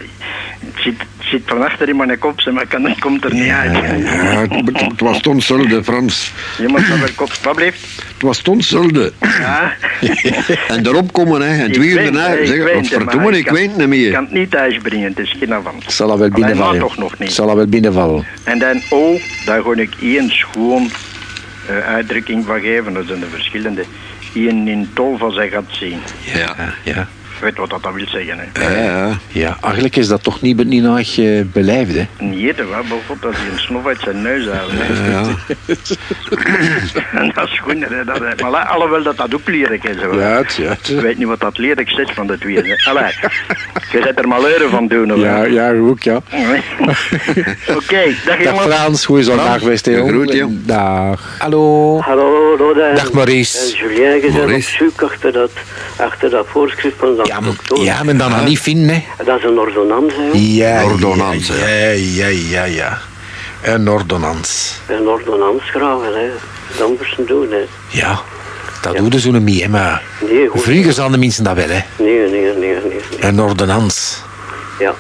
Speaker 7: Het zit, het zit van achter in mijn kop, maar kan, het komt er niet uit.
Speaker 4: Ja, het, het was toen zulde, Frans.
Speaker 7: Je moet wel kop... Blijft?
Speaker 4: Het was toen zulde.
Speaker 7: Ja.
Speaker 4: En erop komen, hè. En het
Speaker 7: Ik
Speaker 4: weer daarna.
Speaker 7: ik
Speaker 4: Zeggen, wat verdomme, ik
Speaker 7: kan-
Speaker 4: weet het niet
Speaker 7: Ik
Speaker 4: meer.
Speaker 7: kan het niet thuisbrengen, het is geen avond.
Speaker 2: Zal dat wel binnenvallen.
Speaker 7: toch nog niet.
Speaker 2: Zal dat wel binnenvallen.
Speaker 7: En dan O, daar ga ik één schoon eh, uitdrukking van geven. Dat zijn de verschillende. Eén in tol van zij gaat zien.
Speaker 4: Ja,
Speaker 2: ja.
Speaker 7: Weet wat dat wil zeggen, hè?
Speaker 4: Ja, ja.
Speaker 2: Ja, eigenlijk is dat toch niet, niet nog uh, beleefd, hè?
Speaker 7: Niet eten, wat? Bijvoorbeeld als hij een snof uit zijn neus haalt.
Speaker 4: Ja.
Speaker 7: en dat is goed, hè. Dat, hè. maar alhoewel dat dat ook lelijk is. hoor.
Speaker 2: het, ja.
Speaker 7: Ik weet niet wat dat lelijk zit van de twee. hè. Allee, je zet er maar leuren van doen. hoor.
Speaker 2: Ja, ja, ook, ja.
Speaker 7: Oké, dag
Speaker 2: Dag
Speaker 7: jongens.
Speaker 2: Frans, goeie zondag geweest, hè,
Speaker 4: groet, jong.
Speaker 2: Dag. Hallo.
Speaker 8: Hallo, Roda.
Speaker 2: Dag, Maurice.
Speaker 8: En Julien, je bent op zoek achter dat, achter dat voorschrift van dat
Speaker 2: Ja, maar, ja, maar dan nog niet vinden, hè?
Speaker 8: Dat is een ordonnans, hè.
Speaker 2: Ja,
Speaker 4: Ordonnantie,
Speaker 2: Ja, ja, ja, ja. Een ordonnans.
Speaker 8: Een ordonnans graven, hè. Dat moest ze doen, hè.
Speaker 2: Ja, dat doen ze zo niet meer, hè, maar...
Speaker 8: Nee, goed.
Speaker 2: Vroeger zaten de mensen dat wel, hè.
Speaker 8: Nee, nee, nee, nee. nee.
Speaker 2: Een ordonnans.
Speaker 8: Ja.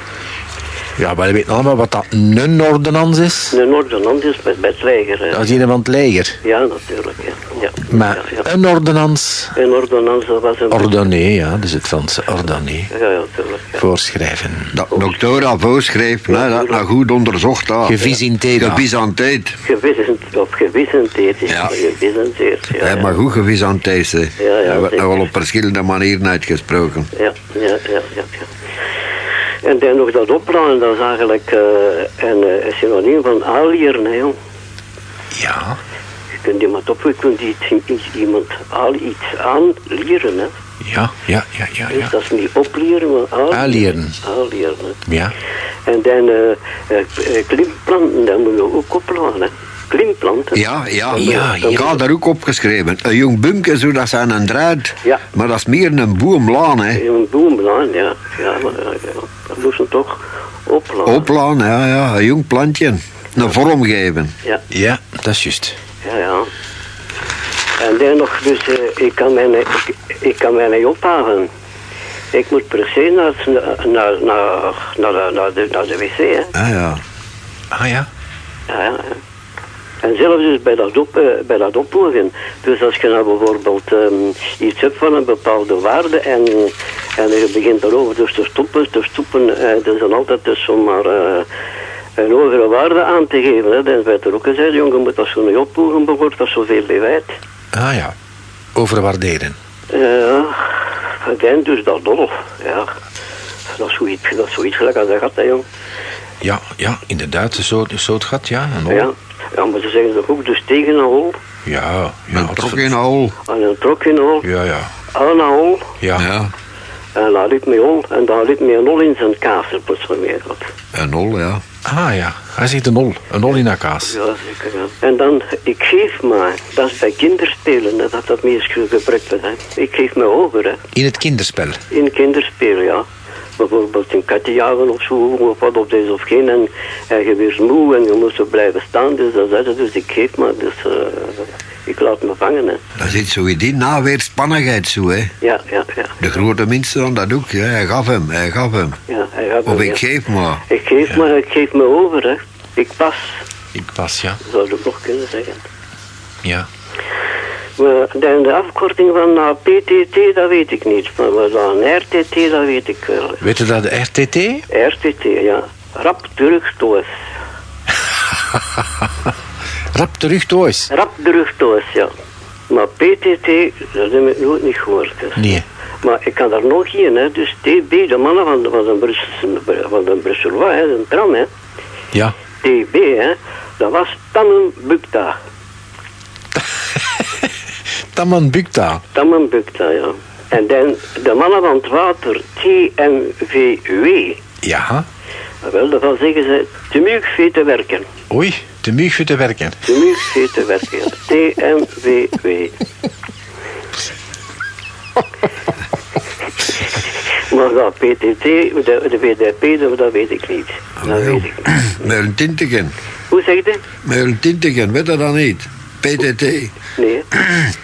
Speaker 2: Ja, wij weten allemaal wat dat een ordonnans is.
Speaker 8: Een ordonnans is met bedleger, hè.
Speaker 2: Dat is een van het leger.
Speaker 8: Ja, natuurlijk, ja. ja.
Speaker 2: Maar
Speaker 8: Ja, ja.
Speaker 2: een ordonnans...
Speaker 8: Een ordonnans, dat was een...
Speaker 2: Ordonné, ja, dat is het Franse ordonné.
Speaker 8: Ja, ja, natuurlijk, ja.
Speaker 2: Voorschrijven.
Speaker 4: Dat dokter Avaux schreef, nou, dat nou goed onderzocht had.
Speaker 2: Gevisinteerd.
Speaker 4: Gevisanteerd.
Speaker 8: Gewissend, of is
Speaker 4: Ja.
Speaker 8: het, gewissenteerd, ja.
Speaker 4: Ja,
Speaker 8: ja.
Speaker 4: maar goed gevisanteerd, hè.
Speaker 8: Ja, ja,
Speaker 4: Dat wordt
Speaker 8: zeker.
Speaker 4: nou wel op verschillende manieren uitgesproken.
Speaker 8: Ja, ja, ja, ja. En dan nog dat oplaan, dat is eigenlijk eh, een, eh, een synoniem van aanleren, hè, jong.
Speaker 2: Ja.
Speaker 8: Je kunt iemand op, je kunt iets, iets, iemand al iets aanleren, hè.
Speaker 2: Ja, ja, ja, ja,
Speaker 8: Dus
Speaker 2: ja.
Speaker 8: dat is niet opleren, maar aanleren.
Speaker 2: Aanleren.
Speaker 8: Aanleren, hè.
Speaker 2: Ja.
Speaker 8: En dan eh klimplanten, dat moet je ook oplaan, hè. Klimplanten.
Speaker 4: Ja, ja.
Speaker 2: Ja,
Speaker 4: Ik had daar ook opgeschreven. Een jong bumke, zo, dat zijn een draad.
Speaker 8: Ja.
Speaker 4: Maar dat is meer een boomlaan, hè.
Speaker 8: Een boomlaan, ja. Ja, maar ja, moesten toch oplaan.
Speaker 4: Oplaan, ja, ja. Een jong plantje. Een vorm geven.
Speaker 8: Ja.
Speaker 2: Ja, dat is juist.
Speaker 8: Ja, ja. En dan nog, dus eh, ik, kan mij, niet- ik, ik kan mij niet ophaven. Ik moet per se naar, naar, naar, naar, de, naar, de, naar de wc, hè.
Speaker 4: Ah, ja.
Speaker 2: Ah ja.
Speaker 8: Ja, ja. En zelfs dus bij dat, op, eh, bij dat oplogen. Dus als je nou bijvoorbeeld ehm, iets hebt van een bepaalde waarde en, en je begint daarover dus te stoppen, te stoppen, eh, dat is dan altijd dus om maar eh, een hogere waarde aan te geven. Hè. Dan werd er ook gezegd, jongen, moet als je niet oplogen behoort, dat zoveel bewijt.
Speaker 2: Ah ja. Overwaarderen.
Speaker 8: Ja, en dus dat dol. Ja, dat is zoiets, dat is zoiets gelijk als dat gaat, hè, jong.
Speaker 2: Ja, ja, inderdaad. Zo, zo het gaat, ja. En
Speaker 8: Ja. Ja, maar ze zeggen toch ook dus tegen een hol,
Speaker 2: Ja, ja.
Speaker 4: Een
Speaker 2: dat
Speaker 4: trok in een hol.
Speaker 8: aan een trok in een hol,
Speaker 2: Ja, ja.
Speaker 8: aan een hol,
Speaker 2: Ja.
Speaker 4: Ja.
Speaker 8: en dan liep mij hol, en dan liep mij een hol in zijn kaas, van meer had.
Speaker 4: Een hol, ja.
Speaker 2: Ah ja. Hij zegt een nol. Een nol in haar kaas.
Speaker 8: Ja, zeker, ja. En dan, ik geef maar, dat is bij kinderspelen, hè, dat dat meest gebruikt wordt, hè. Ik geef me over, hè,
Speaker 2: In het kinderspel.
Speaker 8: in kinderspelen, ja. Bijvoorbeeld een katje jagen of zo, of wat op deze of geen, en, en je weer moe en je moet zo blijven staan, dus dat is het. Dus ik geef maar, dus eh, ik laat me vangen, hè.
Speaker 4: Dat zit zo in die naweerspannigheid zo, hè.
Speaker 8: Ja, ja, ja.
Speaker 4: De grote mensen dan dat ook, ja. Hij gaf hem, hij gaf hem.
Speaker 8: ja hij gaat
Speaker 4: Of
Speaker 8: me-
Speaker 4: ik geef maar.
Speaker 8: Ik geef maar, ik geef me over, hè. Ik pas,
Speaker 2: Ik pas, ja.
Speaker 8: zou ik nog kunnen zeggen.
Speaker 2: Ja.
Speaker 8: Maar de, de afkorting van eh, PTT, dat weet ik niet. Maar wat dan RTT, dat weet ik wel.
Speaker 2: Weet je dat de RTT?
Speaker 8: RTT, ja. Rap terugtoos.
Speaker 2: Rap terug thuis.
Speaker 8: Rap terugtoos, ja. Maar PTT, dat heb ik nooit niet gehoord. hè.
Speaker 2: Nee.
Speaker 8: Maar ik kan daar nog geen, hè. Dus TB, de mannen van, de- van de Brussel, van de Brusselois, hè, de tram, hè.
Speaker 2: Ja.
Speaker 8: TB, hè. Dat was Tammenbukta.
Speaker 2: Taman Bukta.
Speaker 8: Tammenbukta, ja. En dan de mannen van het water, TMVW.
Speaker 2: Ja.
Speaker 8: Wel, daarvan zeggen ze, te muug te werken.
Speaker 2: Oei, te muug voor te werken.
Speaker 8: Te muug te werken. TMVW. maar dat PTT, de, de VDP, dat, weet ik niet. Dat weet ik niet.
Speaker 4: Met een tinteken.
Speaker 8: Hoe zeg je?
Speaker 4: Met een tinteken, weet je dat niet? PTT.
Speaker 8: Nee.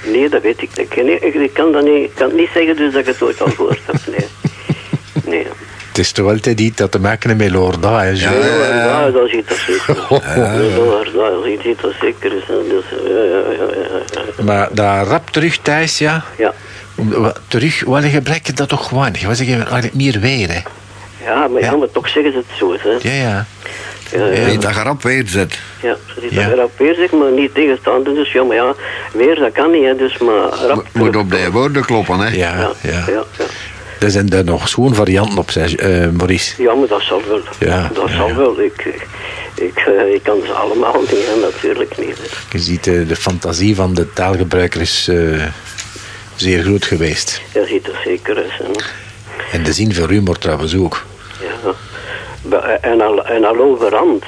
Speaker 8: Nee, dat weet ik niet. Ik, ik, ik kan dat niet, ik kan het niet zeggen dus dat ik het ooit al gehoord heb. Nee. Nee.
Speaker 2: Het is toch altijd iets dat te maken heeft met Lorda, hè,
Speaker 8: Ja, ja, dat ziet dat zeker. Ja, dat ziet dat zeker. Dus, ja, ja, ja, ja, ja.
Speaker 2: Maar dat rap terug thuis, ja.
Speaker 8: Ja.
Speaker 2: Terug, wel gebruik je dat toch weinig. We zeggen eigenlijk meer weer, hè.
Speaker 8: Ja, maar, ja.
Speaker 2: Ja.
Speaker 8: maar toch zeggen ze het zo, hè.
Speaker 2: Ja, ja.
Speaker 8: Ja, ja.
Speaker 4: Weet dat je rap weer zet.
Speaker 8: Ja, ze zit
Speaker 2: Ja.
Speaker 8: er op weer, zeg maar, niet tegenstaande. Dus ja, maar ja, weer, dat kan niet, hè. Dus maar rap.
Speaker 4: Mo- Moet op de woorden kloppen, hè.
Speaker 2: Ja,
Speaker 8: Ja,
Speaker 2: ja.
Speaker 8: ja, ja.
Speaker 2: Er zijn er nog schoon varianten op, zei eh, Maurice.
Speaker 8: Ja, maar dat zal wel.
Speaker 2: Ja,
Speaker 8: dat
Speaker 2: ja,
Speaker 8: zal
Speaker 2: ja.
Speaker 8: wel. Ik, ik, eh, ik kan ze allemaal niet, hè, natuurlijk niet. hè.
Speaker 2: Je ziet, eh, de fantasie van de taalgebruiker is eh, zeer groot geweest.
Speaker 8: Ja, ziet er zeker is. Hè.
Speaker 2: En de zin van humor trouwens ook.
Speaker 8: Ja. En al, en al overhand.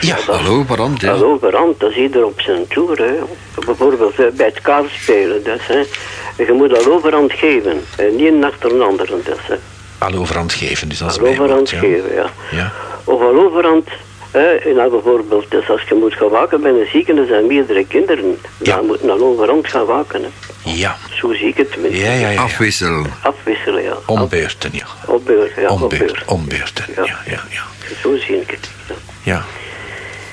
Speaker 2: Ja,
Speaker 8: dat-
Speaker 4: Hallo, Brand, ja.
Speaker 8: Al overhand, dat is ieder op zijn toer. Hè. Bijvoorbeeld eh, bij het kaartspelen. Dus, hè. Je moet al overhand geven. En niet een achter een ander. Dus, hè.
Speaker 2: al overhand geven, dus dat is
Speaker 8: Al overhand
Speaker 2: bijwoord, ja.
Speaker 8: geven, ja.
Speaker 2: Ja.
Speaker 8: Of al overhand, en dan bijvoorbeeld, dus als je moet gaan waken bij een zieke, er zijn meerdere kinderen.
Speaker 2: Ja.
Speaker 8: Dan moet je al overhand gaan waken. Hè.
Speaker 2: Ja.
Speaker 8: Zo zie ik het tenminste.
Speaker 2: Ja, ja, ja. ja.
Speaker 4: Afwisselen.
Speaker 8: Afwisselen, ja.
Speaker 2: Ombeurten, ja. Ombeurten,
Speaker 8: Ja.
Speaker 2: ja, ja, ja.
Speaker 8: Zo zie ik het. Ja.
Speaker 2: ja.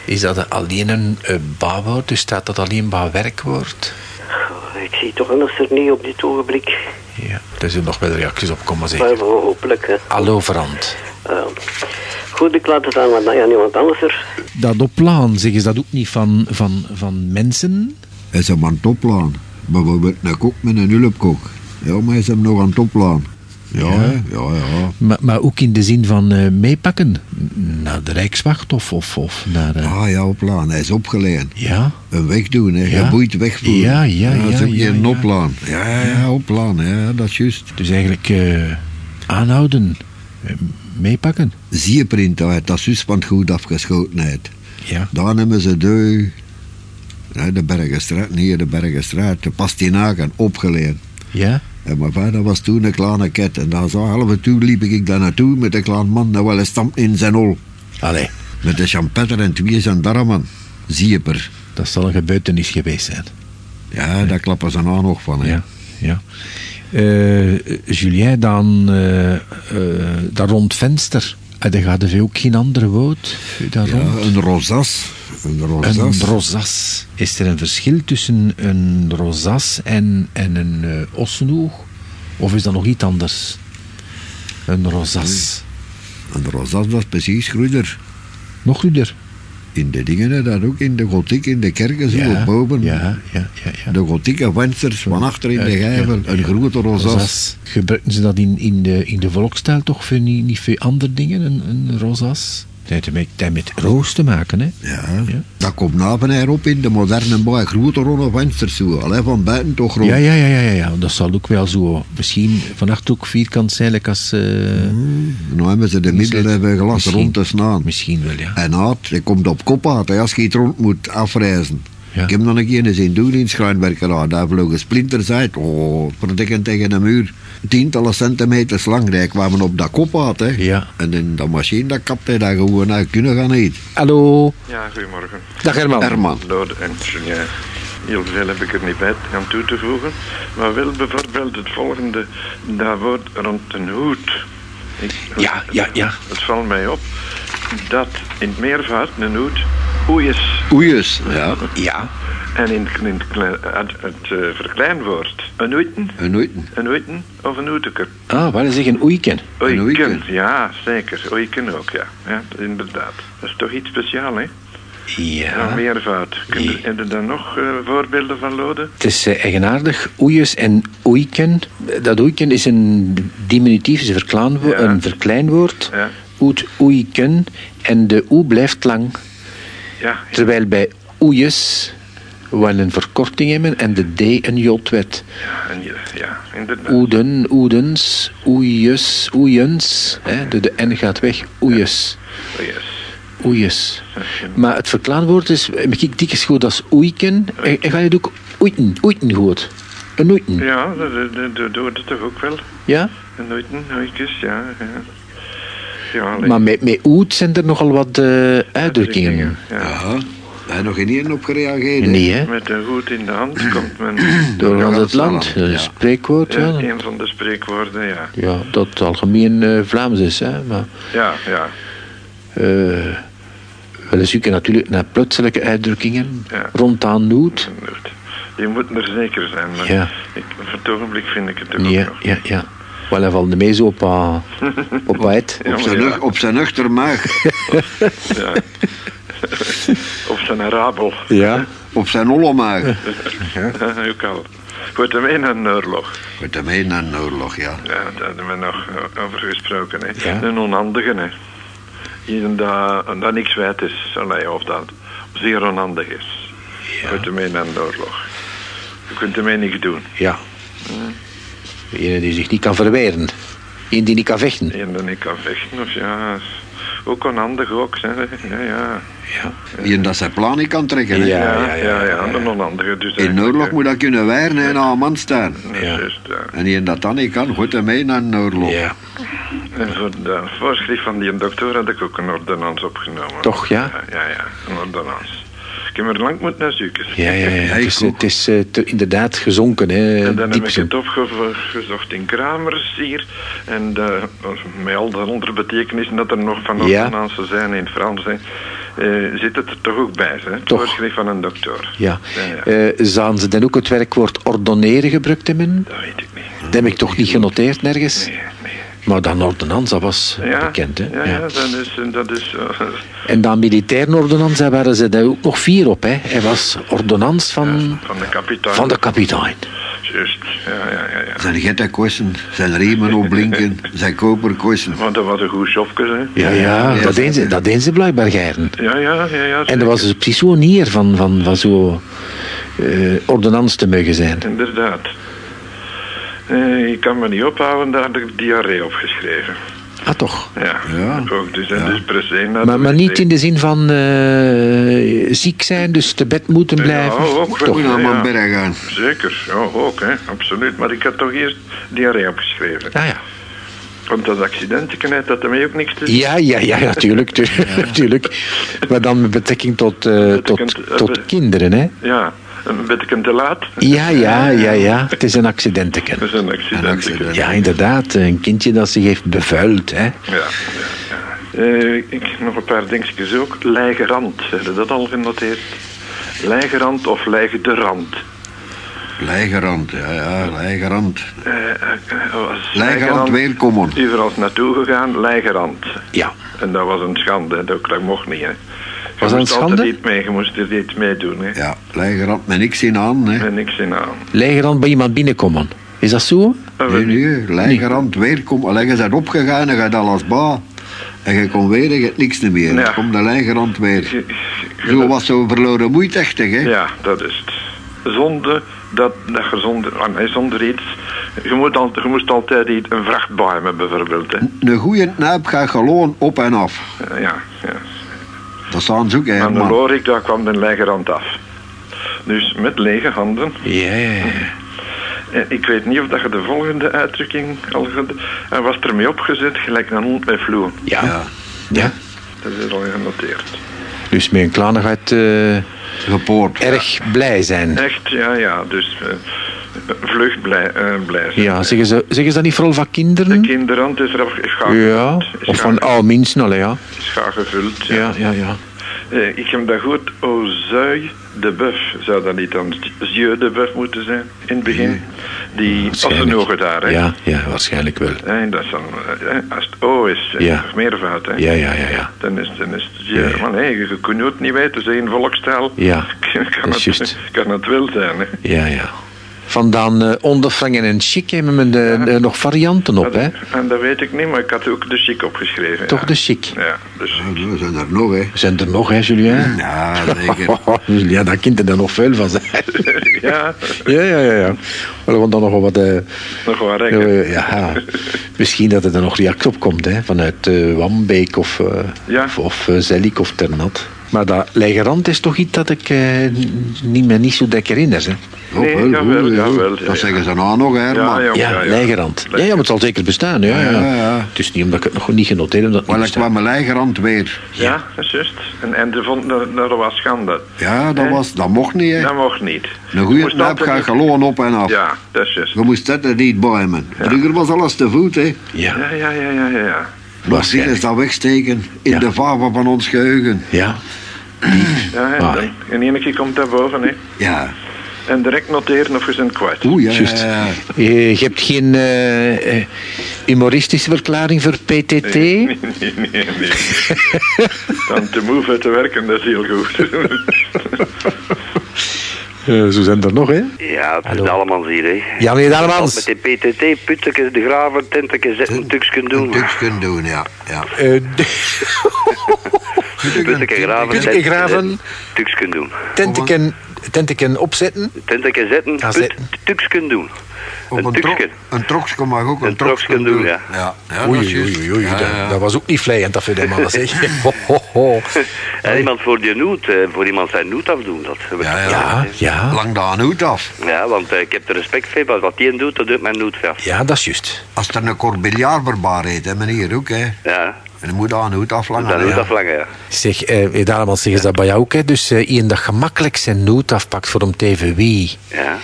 Speaker 2: Is dat alleen een uh, bouwwoord? Dus staat dat alleen bij werkwoord?
Speaker 8: Goh, Ik zie toch anders er niet op dit ogenblik.
Speaker 2: Ja. Er zullen nog wel reacties op komen,
Speaker 8: Maar
Speaker 2: zeker.
Speaker 8: hopelijk, hè.
Speaker 2: Al overhand.
Speaker 8: Eh, goed, ik laat het aan, want aan iemand anders er.
Speaker 5: Dat oplaan, zeggen ze dat ook niet van, van, van mensen?
Speaker 4: Hij is hem aan het oplaan. Bijvoorbeeld een kok met een hulpkok. Ja, maar hij is hem nog aan het oplaan. Ja, ja, ja.
Speaker 5: Maar, maar ook in de zin van eh, meepakken? Naar de Rijkswacht of, of, of naar... eh,
Speaker 4: Ah ja, oplaan. Hij is opgeleid.
Speaker 5: ja?
Speaker 4: Een wegdoen, hè.
Speaker 5: Ja.
Speaker 4: Geboeid wegvoeren.
Speaker 5: Ja, ja,
Speaker 4: Dat is
Speaker 5: ja,
Speaker 4: ook
Speaker 5: ja,
Speaker 4: een
Speaker 5: ja.
Speaker 4: oplaan. Ja, ja, ja, oplaan. Ja, dat is juist.
Speaker 5: Dus eigenlijk eh, aanhouden, meepakken.
Speaker 4: Zierprint uit. Dat is van goed afgeschotenheid.
Speaker 5: Ja.
Speaker 4: Dan hebben ze de... Ja, de Bergenstraat, nee, de Bergenstraat, de Pastinaken, opgeleid.
Speaker 5: Ja?
Speaker 4: En mijn vader was toen een kleine ket. En dan zo half en toe liep ik daar naartoe met een klein man dat wel eens stamp in zijn hol.
Speaker 5: Allee,
Speaker 4: Met de champetter en twee zijn darmen. Zieper.
Speaker 5: dat zal een gebeurtenis geweest zijn.
Speaker 4: Ja, daar klappen ze nou nog van. Hè.
Speaker 5: Ja, ja. Eh, Julien, dan eh, eh, dat rond venster. En dan gaat er ook geen andere woord daar
Speaker 4: Ja,
Speaker 5: rond.
Speaker 4: een rozas. Een rozas.
Speaker 5: Een rozas. Is er een verschil tussen een rozas en, en een eh ossenoeg? Of is dat nog iets anders? Een rozas.
Speaker 4: Een rozas, is precies groener.
Speaker 5: Nog ruder.
Speaker 4: In de dingen, dat ook in de gotiek, in de kerken, zo
Speaker 5: Ja,
Speaker 4: op boven.
Speaker 5: ja, ja, ja.
Speaker 4: De gotieke vensters van achter in de gijvel.
Speaker 5: ja,
Speaker 4: een grote rozas.
Speaker 5: Rozas. Gebruiken ze dat in, in, de, in de volkstaal toch voor niet, niet voor andere dingen, een, een rozas? Het heeft met, met roos te maken, hè?
Speaker 4: Ja.
Speaker 5: Ja.
Speaker 4: Dat komt naven erop in de moderne bouw. Grote ronde vensters zo. Allee, van buiten toch rond.
Speaker 5: Ja, ja, ja, ja, ja. Dat zal ook wel zo, misschien vannacht ook vierkant zijn, like als... eh,
Speaker 4: Nou hebben ze de middelen hebben glas
Speaker 5: misschien-
Speaker 4: rond te snaan.
Speaker 5: Misschien wel, ja.
Speaker 4: En uit, hij komt op kop uit hè, als je het rond moet afreizen.
Speaker 2: Ja.
Speaker 4: Ik heb nog een keer eens in doen in Schrijnwerkeraar. Daar vlogen splinters uit. Oh, verdikken tegen een muur. Tientallen centimeters lang. Die kwamen op dat kop uit. Hè.
Speaker 2: Ja.
Speaker 4: En in dat machine, dat kapte hij daar gewoon uit kunnen gaan eten.
Speaker 2: Hallo.
Speaker 9: Ja, goedemorgen.
Speaker 2: Dag Herman.
Speaker 4: Herman.
Speaker 9: Lode. Heel veel heb ik er niet bij aan toe te voegen. Maar wel bijvoorbeeld het volgende, dat woord rond een hoed. Ik,
Speaker 2: Ja, ja, ja.
Speaker 9: Het valt mij op dat in het meervoud een hoed hoe is.
Speaker 4: Oeies. Ja.
Speaker 2: Ja.
Speaker 9: En in, in het, het, eh, verkleinwoord een hoeten,
Speaker 4: Een oeiten.
Speaker 9: een of een hoeteker.
Speaker 2: Ah, wat is een oeiken?
Speaker 9: Oiken,
Speaker 4: oeiken.
Speaker 9: ja, zeker. Oiken ook, ja. ja. Inderdaad. Dat is toch iets speciaals, hè? Ja,
Speaker 2: Ja.
Speaker 9: meervoud. Kun je, heb je daar nog eh, voorbeelden van, Lode?
Speaker 2: Het is eh, eigenaardig. Oeies en oeiken. Dat oeiken is een diminutief, is een,
Speaker 9: Ja.
Speaker 2: een verkleinwoord.
Speaker 9: Ja.
Speaker 2: Oet oeiken. En de oe blijft lang.
Speaker 9: Ja,
Speaker 2: Terwijl bij oeies we een verkorting hebben en de d een j werd.
Speaker 9: ja, en ja inderdaad.
Speaker 2: Oeden, oedens, oeies, oeiens. Hè, de, de n gaat weg. Oeies.
Speaker 9: Yes.
Speaker 2: Oeies. Maar het verklaarwoord is, heb ik dikwijls goed als oeiken. En, en ga je het ook oeiten, oeiten goed. Een oeiten.
Speaker 9: Ja, dat, het toch ook wel.
Speaker 2: Ja?
Speaker 9: Een oikes, ja. Ja, ja
Speaker 2: Maar met, met oet zijn er nogal wat eh, uitdrukkingen.
Speaker 9: Ja.
Speaker 4: Daar nog geen één op gereageerd.
Speaker 2: Nee, hè?
Speaker 9: Met een hoed in de hand komt men...
Speaker 2: Door
Speaker 4: Ja,
Speaker 2: gans het land.
Speaker 4: is
Speaker 2: Dat is een
Speaker 4: ja.
Speaker 2: spreekwoord,
Speaker 9: Ja,
Speaker 2: ja.
Speaker 9: een van de spreekwoorden, ja.
Speaker 2: Ja, dat algemeen eh, Vlaams is, hè. Maar...
Speaker 9: Ja, ja.
Speaker 2: eh wel zoeken natuurlijk naar plotselinge uitdrukkingen.
Speaker 9: Ja.
Speaker 2: Rondaan noet.
Speaker 9: Goed. Die moeten er zeker zijn. Maar
Speaker 2: Ja.
Speaker 9: ik, voor het ogenblik vind ik het toch ook
Speaker 2: Ja,
Speaker 9: nog.
Speaker 2: ja, ja. Wel, hij valt de meest op, uh, op uit.
Speaker 9: Ja,
Speaker 4: Op zijn,
Speaker 9: ja.
Speaker 4: op zijn.
Speaker 9: Ja. Op zijn rabel.
Speaker 2: Ja.
Speaker 4: op zijn hollemaag.
Speaker 9: Ja, ook al. Goed, hem in een oorlog.
Speaker 4: Met hem naar een oorlog, ja.
Speaker 9: Ja, daar hebben we nog eh, over gesproken. Hè.
Speaker 2: Ja.
Speaker 9: Een onhandige, hè. Iemand dat, dat niks wijd is, allee, of dat zeer onhandig is.
Speaker 2: Ja.
Speaker 9: Goed, hem in een oorlog. Je kunt ermee niks doen.
Speaker 2: Ja. Ene die zich niet kan verwijden. Eén die niet kan vechten.
Speaker 9: Eén dat niet kan vechten, of ja... Ook onhandig ook, hè. Ja, ja.
Speaker 2: Ja.
Speaker 4: Dat zijn plan niet kan trekken. hè.
Speaker 2: Ja.
Speaker 9: Ja, ja, ja, een onhandige. Dus
Speaker 4: In een oorlog moet dat kunnen wijren en aan een man staan.
Speaker 9: Ja.
Speaker 4: En die dat dan niet kan, goed mee naar een oorlog.
Speaker 2: Ja.
Speaker 9: En voor de voorschrift van die dokter had ik ook een ordonnans opgenomen.
Speaker 2: Toch, ja?
Speaker 9: Ja, ja, ja, een ordonnans. Heb er lang moeten naar zoeken.
Speaker 2: Ja, ja, ja. Het is, het is eh, te- inderdaad gezonken, hè.
Speaker 9: En dan heb ik het opgezocht in Kramers hier. En eh, met al de andere betekenissen dat er nog van
Speaker 2: Ja.
Speaker 9: ordonnansen zijn in het Frans, hè, eh, zit het er toch ook bij, hè? Het
Speaker 2: Toch.
Speaker 9: voorschrift van een dokter.
Speaker 2: Ja.
Speaker 9: Ja, ja.
Speaker 2: Eh, zouden ze dan ook het werkwoord ordoneren gebruikt hebben?
Speaker 9: Dat weet ik niet.
Speaker 2: Dat heb ik toch niet genoteerd nergens?
Speaker 9: Nee.
Speaker 2: Maar dan ordonnans, dat was
Speaker 9: Ja,
Speaker 2: bekend, hè?
Speaker 9: Ja, ja. dat is... Dat is eh,
Speaker 2: En dan militaire ordonnans, daar waren ze daar ook nog vier op, hè? Hij was ordonnans van,
Speaker 9: van de kapitein.
Speaker 2: van de kapitein.
Speaker 9: Juist, ja, ja, ja. ja.
Speaker 4: Zijn gettenkosten, zijn riemen opblinken, zijn koperkosten.
Speaker 9: Want dat was een goed shopje, hè?
Speaker 2: Ja, ja,
Speaker 4: Ja.
Speaker 2: dat deden ze, dat deden ze blijkbaar geiren.
Speaker 9: Ja, ja, ja, ja.
Speaker 2: En er was dus precies zo'n van, van, van zo'n eh ordonnans te mogen zijn.
Speaker 9: Inderdaad. Eh, ik kan me niet ophouden, daar had ik diarree opgeschreven.
Speaker 2: Ah, toch?
Speaker 9: Ja,
Speaker 4: Ja.
Speaker 9: ook. Dus, en dus per se naar
Speaker 2: Maar, maar niet in de zin van eh, ziek zijn, dus te bed moeten blijven.
Speaker 9: Ja, ook wel.
Speaker 4: Moet naar
Speaker 9: ja.
Speaker 4: mijn berg gaan.
Speaker 9: Zeker, ja, ook, hè, absoluut. Maar ik had toch eerst diarree opgeschreven.
Speaker 2: Ah ja.
Speaker 9: Want dat accidentje had dat ermee ook niks te doen.
Speaker 2: Ja, ja, ja, natuurlijk. tu- natuurlijk. Maar dan met betrekking tot, eh, tot, tot kinderen, hè?
Speaker 9: Ja, een beetje te laat.
Speaker 2: Ja, ja, ja, ja. Het is een accidentetje.
Speaker 9: Dat is een accidentje.
Speaker 4: Een accident.
Speaker 2: Ja, inderdaad. Een kindje dat zich heeft bevuild, hè?
Speaker 9: Ja, ja, ja. Eh, ik nog een paar dingetjes ook. Leigerand, hebben dat al genoteerd? Leigerand of Leigderand?
Speaker 4: Leigerand, ja, ja, Leigerand.
Speaker 9: Eh, eh, eh, was
Speaker 4: Leigerand weer komen.
Speaker 9: Overal naartoe gegaan, Leigerand.
Speaker 2: Ja.
Speaker 9: En dat was een schande, dat, dat mocht niet. Hè. Je
Speaker 2: Was dat
Speaker 9: moest
Speaker 2: een
Speaker 9: altijd
Speaker 2: schande?
Speaker 9: Niet mee, je moest er iets mee doen. Hè.
Speaker 4: Ja, Leigerand met niks in aan, hè.
Speaker 9: En niks in aan.
Speaker 2: Leigerand bij iemand binnenkomen. Is dat zo?
Speaker 9: Dat
Speaker 4: Nee, nee, Leigerand weer komen. Alleen je bent opgegaan en je gaat alles ba. En je komt weer en je hebt niks meer.
Speaker 9: Ja.
Speaker 4: Dan komt de Leigerand weer.
Speaker 9: je- je-
Speaker 4: Zo was zo'n verloren moeitechtig, hè.
Speaker 9: Ja, dat is het. Zonde, dat, dat je zonder, ah, nee, zonder iets... Je, moet al, je moest altijd iets, een vrachtbouw hebben, bijvoorbeeld. Hè.
Speaker 4: Een goede knaap gaat gewoon op en af.
Speaker 9: Ja, ja.
Speaker 4: Dat staan ze ook, hè,
Speaker 9: de
Speaker 4: man.
Speaker 9: Lorik, daar kwam de Leigerand af. Dus met lege handen.
Speaker 2: Ja.
Speaker 9: En ik weet niet of dat je de volgende uitdrukking al had. Hij was ermee opgezet, gelijk een hond met vloer.
Speaker 2: Ja. ja.
Speaker 9: Dat is al genoteerd.
Speaker 2: Dus met een kleinigheid eh
Speaker 4: Gepoord.
Speaker 2: erg blij zijn.
Speaker 9: Echt, ja, ja. Dus eh, vlug blij, eh.
Speaker 2: Ja, zeggen ze, zeggen ze dat niet vooral van kinderen?
Speaker 9: De kinderhand is eraf is gaar
Speaker 2: Ja.
Speaker 9: Is
Speaker 2: of van oude mensen al, ja.
Speaker 9: is gaar gevuld. Ja.
Speaker 2: Ja, ja, ja.
Speaker 9: Eh, ik heb dat goed. Ozui de Buff. Zou dat niet dan Zieu de Buff moeten zijn? In het begin. Die. Ossenogen daar, hè?
Speaker 2: Ja, ja, waarschijnlijk wel.
Speaker 9: Hè, dat is dan, eh, als het O is,
Speaker 2: Ja.
Speaker 9: nog meervoud, hè?
Speaker 2: Ja, ja, ja, ja.
Speaker 9: Dan is, dan is het Zieu. Maar nee, je kunt het niet weten, ze in volkstaal.
Speaker 2: Ja,
Speaker 9: kan,
Speaker 2: dat is
Speaker 9: het, kan het wel zijn, hè?
Speaker 2: Ja, ja. Vandaan eh ondervangen en chic hebben we de, nog varianten op, hè?
Speaker 9: En dat weet ik niet, maar ik had ook de chic opgeschreven.
Speaker 2: Toch
Speaker 9: ja.
Speaker 2: de chic.
Speaker 9: Ja, dus
Speaker 4: Ja, we zijn er nog, hè.
Speaker 2: Zijn er nog, hè, Julien?
Speaker 4: Ja, zeker.
Speaker 2: ja, daar kind er dan nog veel van zijn.
Speaker 9: ja,
Speaker 2: ja, ja, ja. ja. Maar dan nog wel wat... eh,
Speaker 9: nog wat rekken.
Speaker 2: eh, ja, misschien dat er dan nog reactie op komt, hè? Vanuit eh, Wambeek of, eh
Speaker 9: Ja.
Speaker 2: of, of eh, Zellik of Ternat. Maar dat Leigerand is toch iets dat ik eh, niet, me niet zo dik herinner, hè?
Speaker 4: Oh,
Speaker 9: Nee,
Speaker 4: wel,
Speaker 9: jawel,
Speaker 4: goed,
Speaker 9: jawel, ja,
Speaker 4: Dat
Speaker 9: ja.
Speaker 4: zeggen ze nou nog, hè,
Speaker 9: Ja, ja.
Speaker 2: Ja, Leigerand. Ja, ja, maar het zal zeker bestaan, ja. ja.
Speaker 4: Ja, ja.
Speaker 2: Het is niet omdat ik het nog niet genoteerd heb dat het
Speaker 4: Maar ik kwam mijn leigerand weer.
Speaker 9: Ja, dat is juist. En, en ze vond dat, dat was schande.
Speaker 4: Ja, dat, was, dat mocht niet, hè.
Speaker 9: Dat mocht niet.
Speaker 4: Een goede
Speaker 9: altijd
Speaker 4: gaat gewoon op en af.
Speaker 9: Ja, dat is juist.
Speaker 4: Je moest dat niet boemen. Vroeger was alles te voet, hè.
Speaker 2: Ja,
Speaker 9: Ja, ja, ja, ja, ja.
Speaker 4: Is dat wegsteken in
Speaker 2: Ja.
Speaker 4: de vava van ons geheugen.
Speaker 2: Ja,
Speaker 9: Ja, en,
Speaker 2: Ah.
Speaker 9: dan, en één keer komt dat boven, hè.
Speaker 4: Ja.
Speaker 9: En direct noteren of je zijn kwijt.
Speaker 4: Oeh, ja,
Speaker 2: Juist.
Speaker 4: ja, ja.
Speaker 2: Je, je hebt geen eh, eh, humoristische verklaring voor PTT?
Speaker 9: Nee, nee, nee. nee. Dan te moe voor te werken, dat is heel goed.
Speaker 2: Eh, zo zijn er nog, hè?
Speaker 10: Ja, het is allemaal hier, hè.
Speaker 2: Ja, meneer
Speaker 10: Met
Speaker 2: Dallemans.
Speaker 10: die PTT, putteke, de graven, tenteke, zetten, tuksken
Speaker 4: Een
Speaker 10: doen.
Speaker 4: tuks kunnen doen, ja. ja.
Speaker 2: Eh, de-
Speaker 10: Putteke graven,
Speaker 2: graven.
Speaker 10: tuksken doen.
Speaker 2: tenteken, tenteken opzetten.
Speaker 10: Tenteke zetten,
Speaker 2: zetten.
Speaker 10: tuksken doen.
Speaker 4: Of
Speaker 10: Een
Speaker 4: een, trok,
Speaker 10: tuksken.
Speaker 4: een mag ook een,
Speaker 10: Een troksken
Speaker 4: troksken
Speaker 10: doen, ja.
Speaker 4: Ja, ja
Speaker 2: Oei,
Speaker 4: dat
Speaker 2: oei, oei, oei.
Speaker 4: Ja,
Speaker 2: dat,
Speaker 4: ja.
Speaker 2: dat was ook niet vlijend dat voor de mannen, zeg. Ho, ho, ho.
Speaker 10: En iemand voor die noot, eh, voor iemand zijn noot afdoen, dat ik
Speaker 4: Ja, ja.
Speaker 2: Ja, ja.
Speaker 4: Lang de aan hoed af.
Speaker 10: Ja, want eh, ik heb er respect voor, wat die doet, dat doet mijn noot af.
Speaker 2: Ja, dat is juist.
Speaker 4: Als er een corbiljaar verbaar heet, hè, meneer ook, hè.
Speaker 10: Ja,
Speaker 4: En dan moet aan hoed aflangen.
Speaker 10: dan dat verlangen, ja.
Speaker 2: Zeg, eh, Dallemans, zeggen ze dat bij jou ook, hè? Dus eh iemand dat gemakkelijk zijn noot afpakt voor even wie.
Speaker 10: Ja,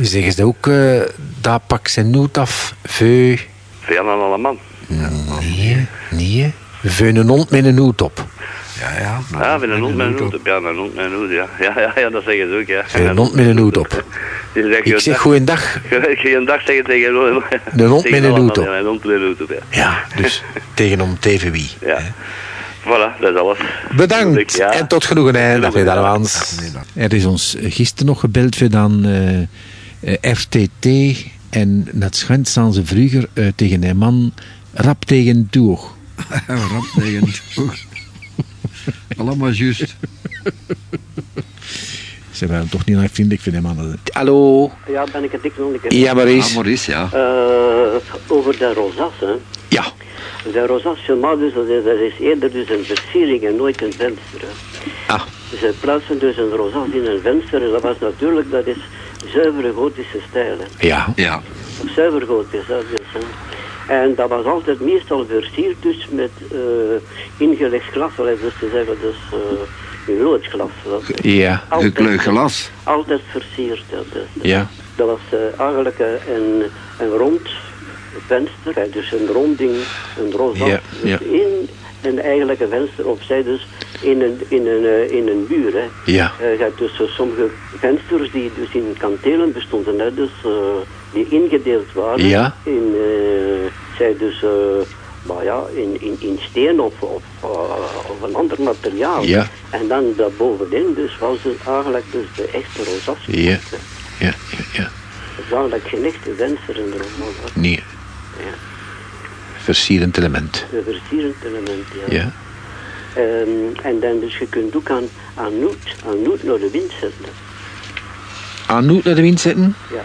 Speaker 2: Zeggen ze ook, eh dat pakt zijn noot af voor...
Speaker 10: veel aan alle man.
Speaker 2: Nee, nee. Voor een hond met een hoed op.
Speaker 4: Ja, ja.
Speaker 10: Ja, met een hond met een
Speaker 4: hoed
Speaker 10: op. Ja, met een hond met een hoed, ja. Ja, ja, ja dat zeggen ze ook, ja.
Speaker 2: Voor een hond met een hoed op.
Speaker 10: Je zegt,
Speaker 2: Ik zeg goeiedag.
Speaker 10: Je een dag zeggen tegen
Speaker 2: De hond met een hoed op.
Speaker 10: Ja, een hond met een hoed op, ja.
Speaker 2: Ja, dus tegen om even wie.
Speaker 10: Ja. Voilà, dat is alles.
Speaker 2: Bedankt
Speaker 10: Ja.
Speaker 2: en tot genoegen. Hè. Dag Dallemans.
Speaker 4: Goedemiddag.
Speaker 5: Er is ons gisteren nog gebeld voor dan eh, RTT. En dat schijnt staan ze vroeger eh, tegen een man rap tegen toe.
Speaker 4: Rap tegen het oog. Allemaal juist.
Speaker 5: Ze waren toch niet erg vriendelijk voor die mannen.
Speaker 2: Hallo.
Speaker 8: Ja, ben ik het dik nog een keer.
Speaker 2: Ja, Maurice.
Speaker 4: Ah, Maurice, ja.
Speaker 8: Eh, over de rozas, hè.
Speaker 2: Ja.
Speaker 8: De normaal dus, dat is, dat is eerder dus een versiering en nooit een venster. hè.
Speaker 2: Ah.
Speaker 8: Ze plaatsen dus een rozas in een venster en dat was natuurlijk, dat is zuivere gotische stijl. Hè.
Speaker 2: Ja.
Speaker 4: Ja.
Speaker 8: Of zuiver gotisch, hè, dus, hè. En dat was altijd meestal versierd dus met eh ingelegd glas, even te zeggen, dus eh in rood glas. Dat,
Speaker 2: Ja.
Speaker 4: Gekleurd glas.
Speaker 8: Altijd versierd. hè, dus,
Speaker 2: Ja.
Speaker 8: dat was eh, eigenlijk eh, een, een rond venster, hè, dus een ronding, een rozat.
Speaker 2: Ja,
Speaker 8: dus
Speaker 2: ja.
Speaker 8: in een eigenlijke venster opzij, dus in een, in een, eh, in een muur. Hè.
Speaker 2: Ja.
Speaker 8: Je hebt dus eh, sommige vensters die dus in kantelen bestonden, hè, dus, die ingedeeld waren
Speaker 2: Ja.
Speaker 8: in, zij dus, maar ja, in, in, in steen of, of, of een ander materiaal.
Speaker 2: Ja.
Speaker 8: En dan daarbovenin dus was het eigenlijk dus de echte rozas.
Speaker 2: Ja. Ja. Ja. ja.
Speaker 8: Het is eigenlijk geen echte venster in de.
Speaker 2: Nee.
Speaker 8: Ja.
Speaker 2: Versierend element.
Speaker 8: Een versierend element, ja.
Speaker 2: Ja.
Speaker 8: Ehm, en dan dus je kunt ook aan, aan noot, aan noot naar de wind zetten.
Speaker 2: Aan noot naar de wind zetten?
Speaker 8: Ja.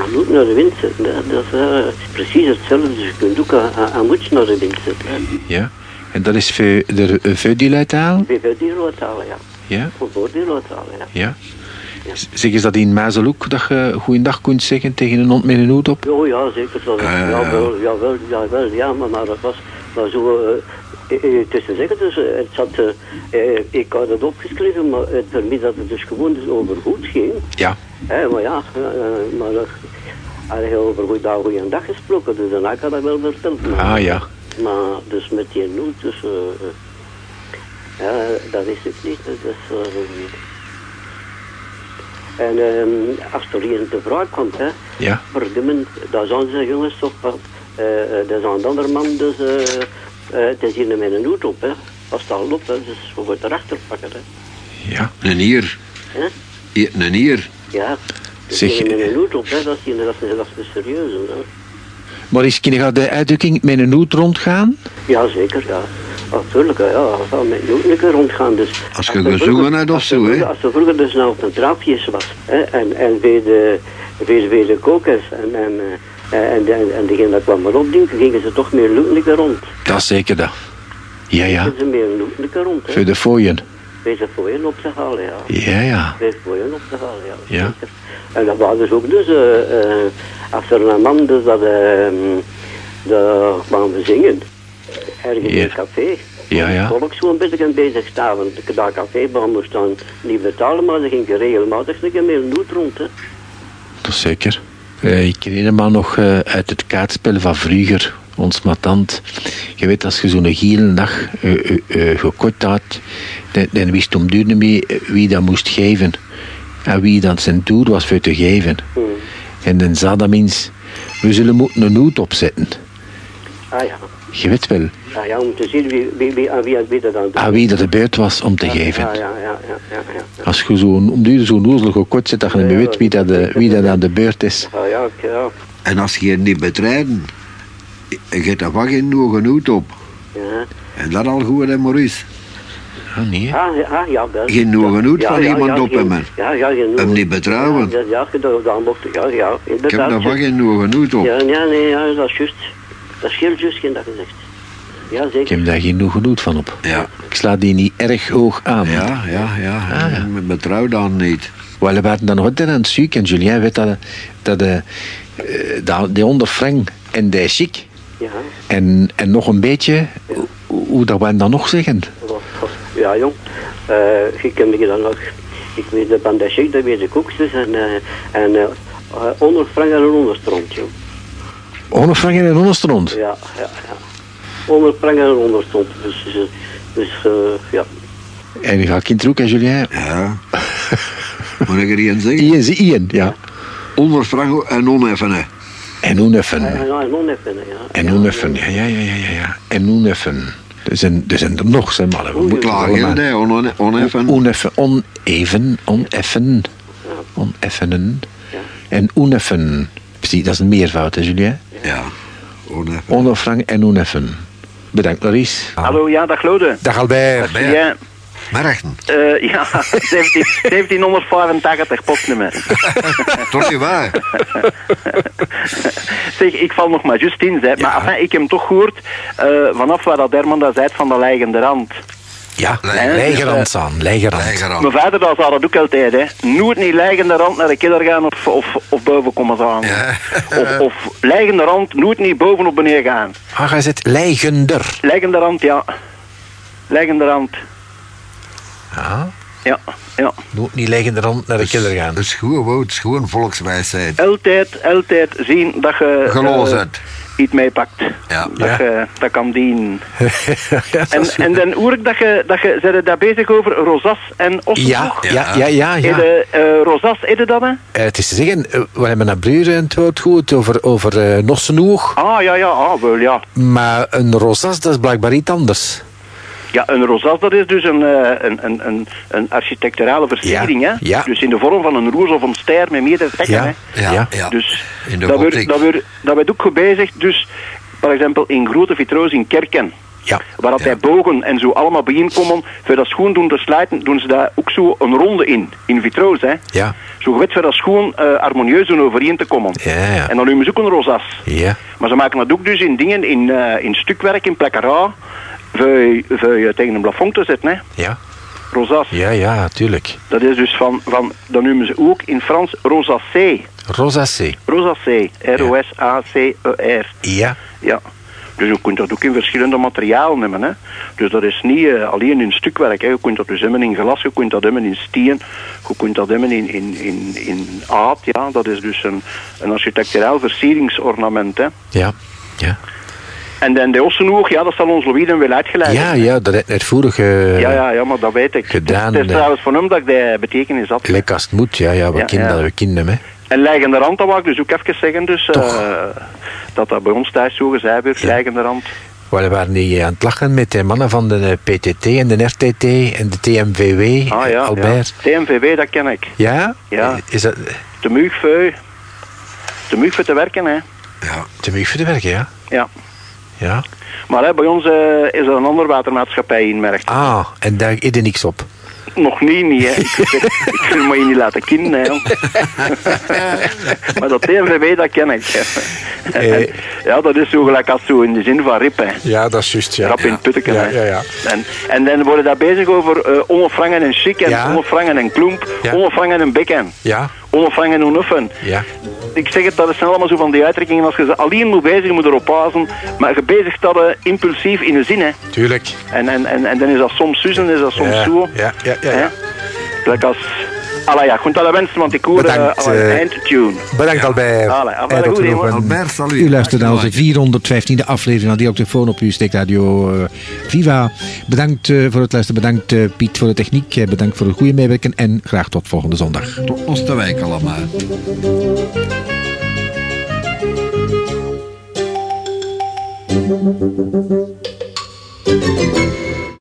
Speaker 8: Aan noot naar de wind zetten, dat is eh, precies hetzelfde. Dus je kunt ook aan, aan, naar de wind zetten. hè.
Speaker 2: Ja. En dat is voor de voor die
Speaker 8: rood halen, ja.
Speaker 2: Ja.
Speaker 8: Voor halen, ja.
Speaker 2: Ja. Zeg eens dat in Mazelhoek dat je goeiedag kunt zeggen tegen een hond met een hoed op?
Speaker 8: Oh ja, zeker. Dat,
Speaker 2: Ah, ja, ja.
Speaker 8: Jawel, jawel, jawel, ja, maar, maar dat was maar zo... eh, eh, het is te zeggen, dus, eh, het zat, ik had het opgeschreven, maar het dat het dus gewoon dus over goed ging.
Speaker 2: Ja.
Speaker 8: Maar ja, maar dat had over goeiedag, goeiedag gesproken, dus daarna kan dat wel verteld. Maar,
Speaker 2: Ah ja.
Speaker 8: Maar dus met die noot, dus... ja, dat wist ik niet, dat is... En ehm, als er hier de vraag komt, hè,
Speaker 2: Ja.
Speaker 8: Verdoemen, dat zijn ze jongens toch wat. eh eh, dat is een ander man, dus eh het is hier met een hoed op, hè. Als dat al loopt, hè, dus we moeten erachter pakken, hè.
Speaker 2: Ja.
Speaker 4: Een hier.
Speaker 8: Hè?
Speaker 4: Hier, Een hier.
Speaker 8: Ja.
Speaker 2: Zeg,
Speaker 8: met een hoed op, hè, dat is, hier- dat is, dat is serieus, hè.
Speaker 2: Maar is je gaat de uitdrukking met een hoed rondgaan?
Speaker 8: Ja, zeker, ja. Natuurlijk, ja. met een hoed een keer rondgaan, dus.
Speaker 4: Als je gezongen hebt of
Speaker 8: als
Speaker 4: zo, hè.
Speaker 8: vroeger- Als er vroeger dus nou op een traapjes was, hè, en, en bij de, bij, bij de kokers, en, en, eh, en, en, en degene dat kwam erop duwen, gingen ze toch meer loetelijke rond.
Speaker 2: Dat is zeker dat. Ja, ja.
Speaker 8: Gingen ze meer loetelijke rond, hè.
Speaker 2: Voor de fooien.
Speaker 8: Bij ze fooien op te halen, ja.
Speaker 2: Ja, ja.
Speaker 8: Bij fooien op te halen, ja. En dat was dus ook dus, eh, eh, als er een man dus dat, eh, dat kwam zingen, ergens in een café.
Speaker 2: Ja, ja.
Speaker 8: volk zo'n beetje bezig staan, want dat café moest dan niet betalen, maar ze gingen regelmatig een keer meer noot rond, hè.
Speaker 2: Dat zeker. Eh, ik herinner me nog uit het kaartspel van vroeger, ons matant. Je weet, als je zo'n gele dag eh, eh, eh, gekort had, dan, dan wist om duur niet meer eh, wie dat moest geven. En wie dan zijn toer was voor te geven.
Speaker 8: Hmm.
Speaker 2: En dan zei dat mens, we zullen moeten een hoed opzetten.
Speaker 8: Ah ja.
Speaker 2: Je weet wel,
Speaker 8: Ah ja, om te zien wie, wie, wie, aan wie, aan wie dat dan doet.
Speaker 2: aan wie dat de beurt was om te geven.
Speaker 8: Ja, ja, ja, ja, ja, ja.
Speaker 2: Als je zo'n om duur zo'n oezel gekort zet, dat je niet meer weet wie dat, eh, wie dat aan de beurt is.
Speaker 8: Ah ja, ja.
Speaker 4: En als je je niet betreiden, je hebt er van geen nog een hoed op.
Speaker 8: Ja.
Speaker 4: En dat al goed, hè, Maurice?
Speaker 2: Ah, nee.
Speaker 8: Ah, ja, ah, ja, wel.
Speaker 4: Geen nog een hoed
Speaker 8: Ja,
Speaker 4: van
Speaker 8: ja,
Speaker 4: iemand
Speaker 8: ja,
Speaker 4: op hem.
Speaker 8: Ja, ja, geen
Speaker 4: Hem niet betrouwen.
Speaker 8: Ja, ja, ja, dat, dat mocht, ja, ja,
Speaker 4: Ik heb
Speaker 8: inderdaad.
Speaker 4: daar van geen nog een hoed op.
Speaker 8: Ja, ja, nee, ja, dat is juist. Dat is heel juist, geen dat gezegd. Ja,
Speaker 2: Ik
Speaker 8: zeker.
Speaker 2: heb daar geen genoeg van op.
Speaker 4: Ja.
Speaker 2: Ik sla die niet erg hoog aan.
Speaker 4: Ja, ja, ja.
Speaker 2: Ah, ja.
Speaker 4: Ik betrouw dan niet.
Speaker 2: We waren dan nog altijd aan het zoeken. En Julien weet dat, dat, de, eh, dat die onder Frank en de chic.
Speaker 8: Ja.
Speaker 2: En, en nog een beetje, hoe, hoe dat we dan nog zeggen.
Speaker 8: Ja, jong. Eh ik ken me dan nog. Ik weet de de chic, dat weet ik ook. Dus, en eh en eh eh, onder Frank en onderstrond, jong.
Speaker 2: Onder Frank en onderstrond.
Speaker 8: Ja, ja, ja. Onder Frank en onderstrond. Dus, dus, dus eh, ja.
Speaker 2: En die gaat kind hè, Julien?
Speaker 4: Ja. Moet ik er een zeggen?
Speaker 2: Ian, Ian, ja.
Speaker 4: Onder Franco en oneffene.
Speaker 2: En oneffen.
Speaker 8: En even, ja.
Speaker 2: Ja, ja, ja, ja. En oneffen. Er zijn, er zijn er nog, zijn mannen. We moeten
Speaker 4: Klaar,
Speaker 2: allemaal-
Speaker 4: hè, on- oneffen.
Speaker 2: Oneffen, oneven, oneffen, oneffenen. En oneffen. Precies, dat is een meervoud, hè, Julien?
Speaker 4: Ja, oneffen.
Speaker 2: Onafrang en oneffen. Bedankt, Maurice.
Speaker 10: Hallo, ja, dag Lode.
Speaker 2: Dag Albert.
Speaker 10: Ja,
Speaker 4: Merchten.
Speaker 10: eh, ja 17, 1785 postnummer.
Speaker 4: Toch niet waar?
Speaker 10: zeg, ik val nog maar juist in, maar enfin, ik heb hem toch gehoord eh, vanaf waar dat Derman dat zei van de leigende rand.
Speaker 2: Ja, leigerand aan, leigerand.
Speaker 10: Mijn vader dat zei dat ook altijd, hè. Nooit niet leigende rand naar de killer gaan of, of, of boven komen staan. Of, of leigende rand, nooit niet boven of beneden gaan.
Speaker 2: Ah, hij zit leigender.
Speaker 10: Leigende rand, ja. Leigende rand,
Speaker 2: Ja,
Speaker 10: ja, ja.
Speaker 2: moet niet leigenderand naar de killer gaan.
Speaker 4: Dat is gewoon woord, is gewoon volkswijsheid.
Speaker 10: Altijd, altijd zien dat je...
Speaker 4: Geloos
Speaker 10: eh,
Speaker 4: het.
Speaker 10: iets meepakt.
Speaker 4: Ja.
Speaker 10: Dat,
Speaker 2: Ja.
Speaker 10: je, dat kan dienen.
Speaker 2: ja, dat
Speaker 10: En, en dan hoor ik dat je, dat je zijn daar bezig over Rosas en
Speaker 2: ja,
Speaker 10: Ossenbroek.
Speaker 2: ja, ja, ja. ja.
Speaker 10: De, eh, Rosas, is het dat, hè?
Speaker 2: Eh, het is te zeggen, we hebben een broer in het woord goed over, over uh, Nossenoeg.
Speaker 10: Ah, ja, ja, ah, wel, ja.
Speaker 2: Maar een rosas, dat is blijkbaar iets anders.
Speaker 10: Ja, een Rosas, dat is dus een, eh, een, een, een, een architecturale versiering,
Speaker 2: Ja,
Speaker 10: hè?
Speaker 2: ja.
Speaker 10: Dus in de vorm van een roos of een ster met meerdere tekken,
Speaker 2: Ja,
Speaker 10: hè?
Speaker 2: ja.
Speaker 4: ja.
Speaker 10: Dus
Speaker 4: In de
Speaker 10: dat wordt dat wordt- dat werd ook gebezigd, dus, exemple, in grote vitro's in kerken.
Speaker 2: Ja.
Speaker 10: Waar dat bij bogen en zo allemaal bijeenkomen, voor dat schoen doen te sluiten, doen ze daar ook zo een ronde in, in vitro's, hè.
Speaker 2: Ja,
Speaker 10: Zo gewet voor dat schoen eh, harmonieus doen overeen te komen.
Speaker 2: ja, ja.
Speaker 10: En dan noemen ze ook een rozas.
Speaker 2: Ja,
Speaker 10: Maar ze maken dat ook dus in dingen, in, eh, in stukwerk, in plakkerij, voor, voor je tegen een plafond te zetten, hè.
Speaker 2: ja.
Speaker 10: Rosas.
Speaker 5: Ja, ja, tuurlijk.
Speaker 10: Dat is dus van, van, dat noemen ze ook in Frans rosacé.
Speaker 5: Rosacé.
Speaker 10: Rosacé, R-O-S-A-C-E-R.
Speaker 5: Ja.
Speaker 10: Ja. Dus je kunt dat ook in verschillende materialen hebben. Hè. Dus dat is niet eh, alleen in stukwerk. Hè. Je kunt dat dus hebben in glas, je kunt dat hebben in steen, je kunt dat hebben in, in, in, in aard. Ja. Dat is dus een, een architecturaal versieringsornament. Hè.
Speaker 5: Ja. Ja.
Speaker 10: En dan de Ossenoog, ja, dat zal ons Louis dan wel uitgeleid
Speaker 5: Ja, ja, dat heeft net vorige
Speaker 10: ja, ja, ja, maar dat weet ik.
Speaker 5: gedaan,
Speaker 10: Het is trouwens van hem dat ik de betekenis had.
Speaker 5: gelijk als het moet. Ja, ja, we
Speaker 10: Ja,
Speaker 5: kennen
Speaker 10: ja.
Speaker 5: dat, we kennen hem, hè.
Speaker 10: En Leigende Rand, dat wou ik dus ook even zeggen. Dus, eh, dat dat bij ons thuis zo gezegd wordt, Leigende Rand.
Speaker 5: We waren die aan het lachen met de mannen van de PTT en de RTT en de TMVW,
Speaker 10: Ah ja,
Speaker 5: Albert.
Speaker 10: ja. TMVW, dat ken ik.
Speaker 5: Ja?
Speaker 10: Ja.
Speaker 5: Is dat.
Speaker 10: De muug voor te werken, hè.
Speaker 5: te muug voor de werken, ja?
Speaker 10: Ja.
Speaker 5: Ja.
Speaker 10: Maar hè, bij ons eh, is er een andere watermaatschappij in merkt.
Speaker 5: Ah, en daar is er niks op.
Speaker 10: Nog niet, niet, hè. Ik, ik wil me je niet laten kennen, hè. maar dat TMVW, dat ken ik.
Speaker 5: Eh.
Speaker 10: ja, dat is zo gelijk als zo in de zin van rip, hè.
Speaker 5: Ja, dat is juist, ja.
Speaker 10: Rap in putteken,
Speaker 5: Ja, ja, ja.
Speaker 10: En, en dan worden daar bezig over uh, en chic en
Speaker 5: Ja.
Speaker 10: en klomp,
Speaker 5: Ja.
Speaker 10: en bekken,
Speaker 5: Ja,
Speaker 10: onafvangen en onuffen.
Speaker 5: ja.
Speaker 10: Ik zeg het, dat is allemaal zo van die uitdrukkingen. Als je ze alleen moet bezig, moet erop passen. Maar je bezigt dat impulsief in een zin, hè.
Speaker 5: Tuurlijk.
Speaker 10: En, en, en, en dan is dat soms zus en is dat soms
Speaker 5: Ja,
Speaker 10: zo.
Speaker 5: ja, ja, ja,
Speaker 10: Hè?
Speaker 5: ja.
Speaker 10: Als... Alla ja, goed alle wensen, want ik hoor
Speaker 5: Bedankt,
Speaker 10: uh, alle
Speaker 5: eh,
Speaker 10: eindtune.
Speaker 5: Bedankt Albert.
Speaker 10: Allee, goed,
Speaker 4: Albert, salut.
Speaker 2: U luistert naar onze 415e aflevering van Dioctofoon op uw steekradio eh, Viva. Bedankt eh, voor het luisteren, bedankt eh, Piet voor de techniek, eh, bedankt voor het goede meewerken en graag tot volgende zondag.
Speaker 4: Tot Oosterwijk allemaal.
Speaker 11: Thank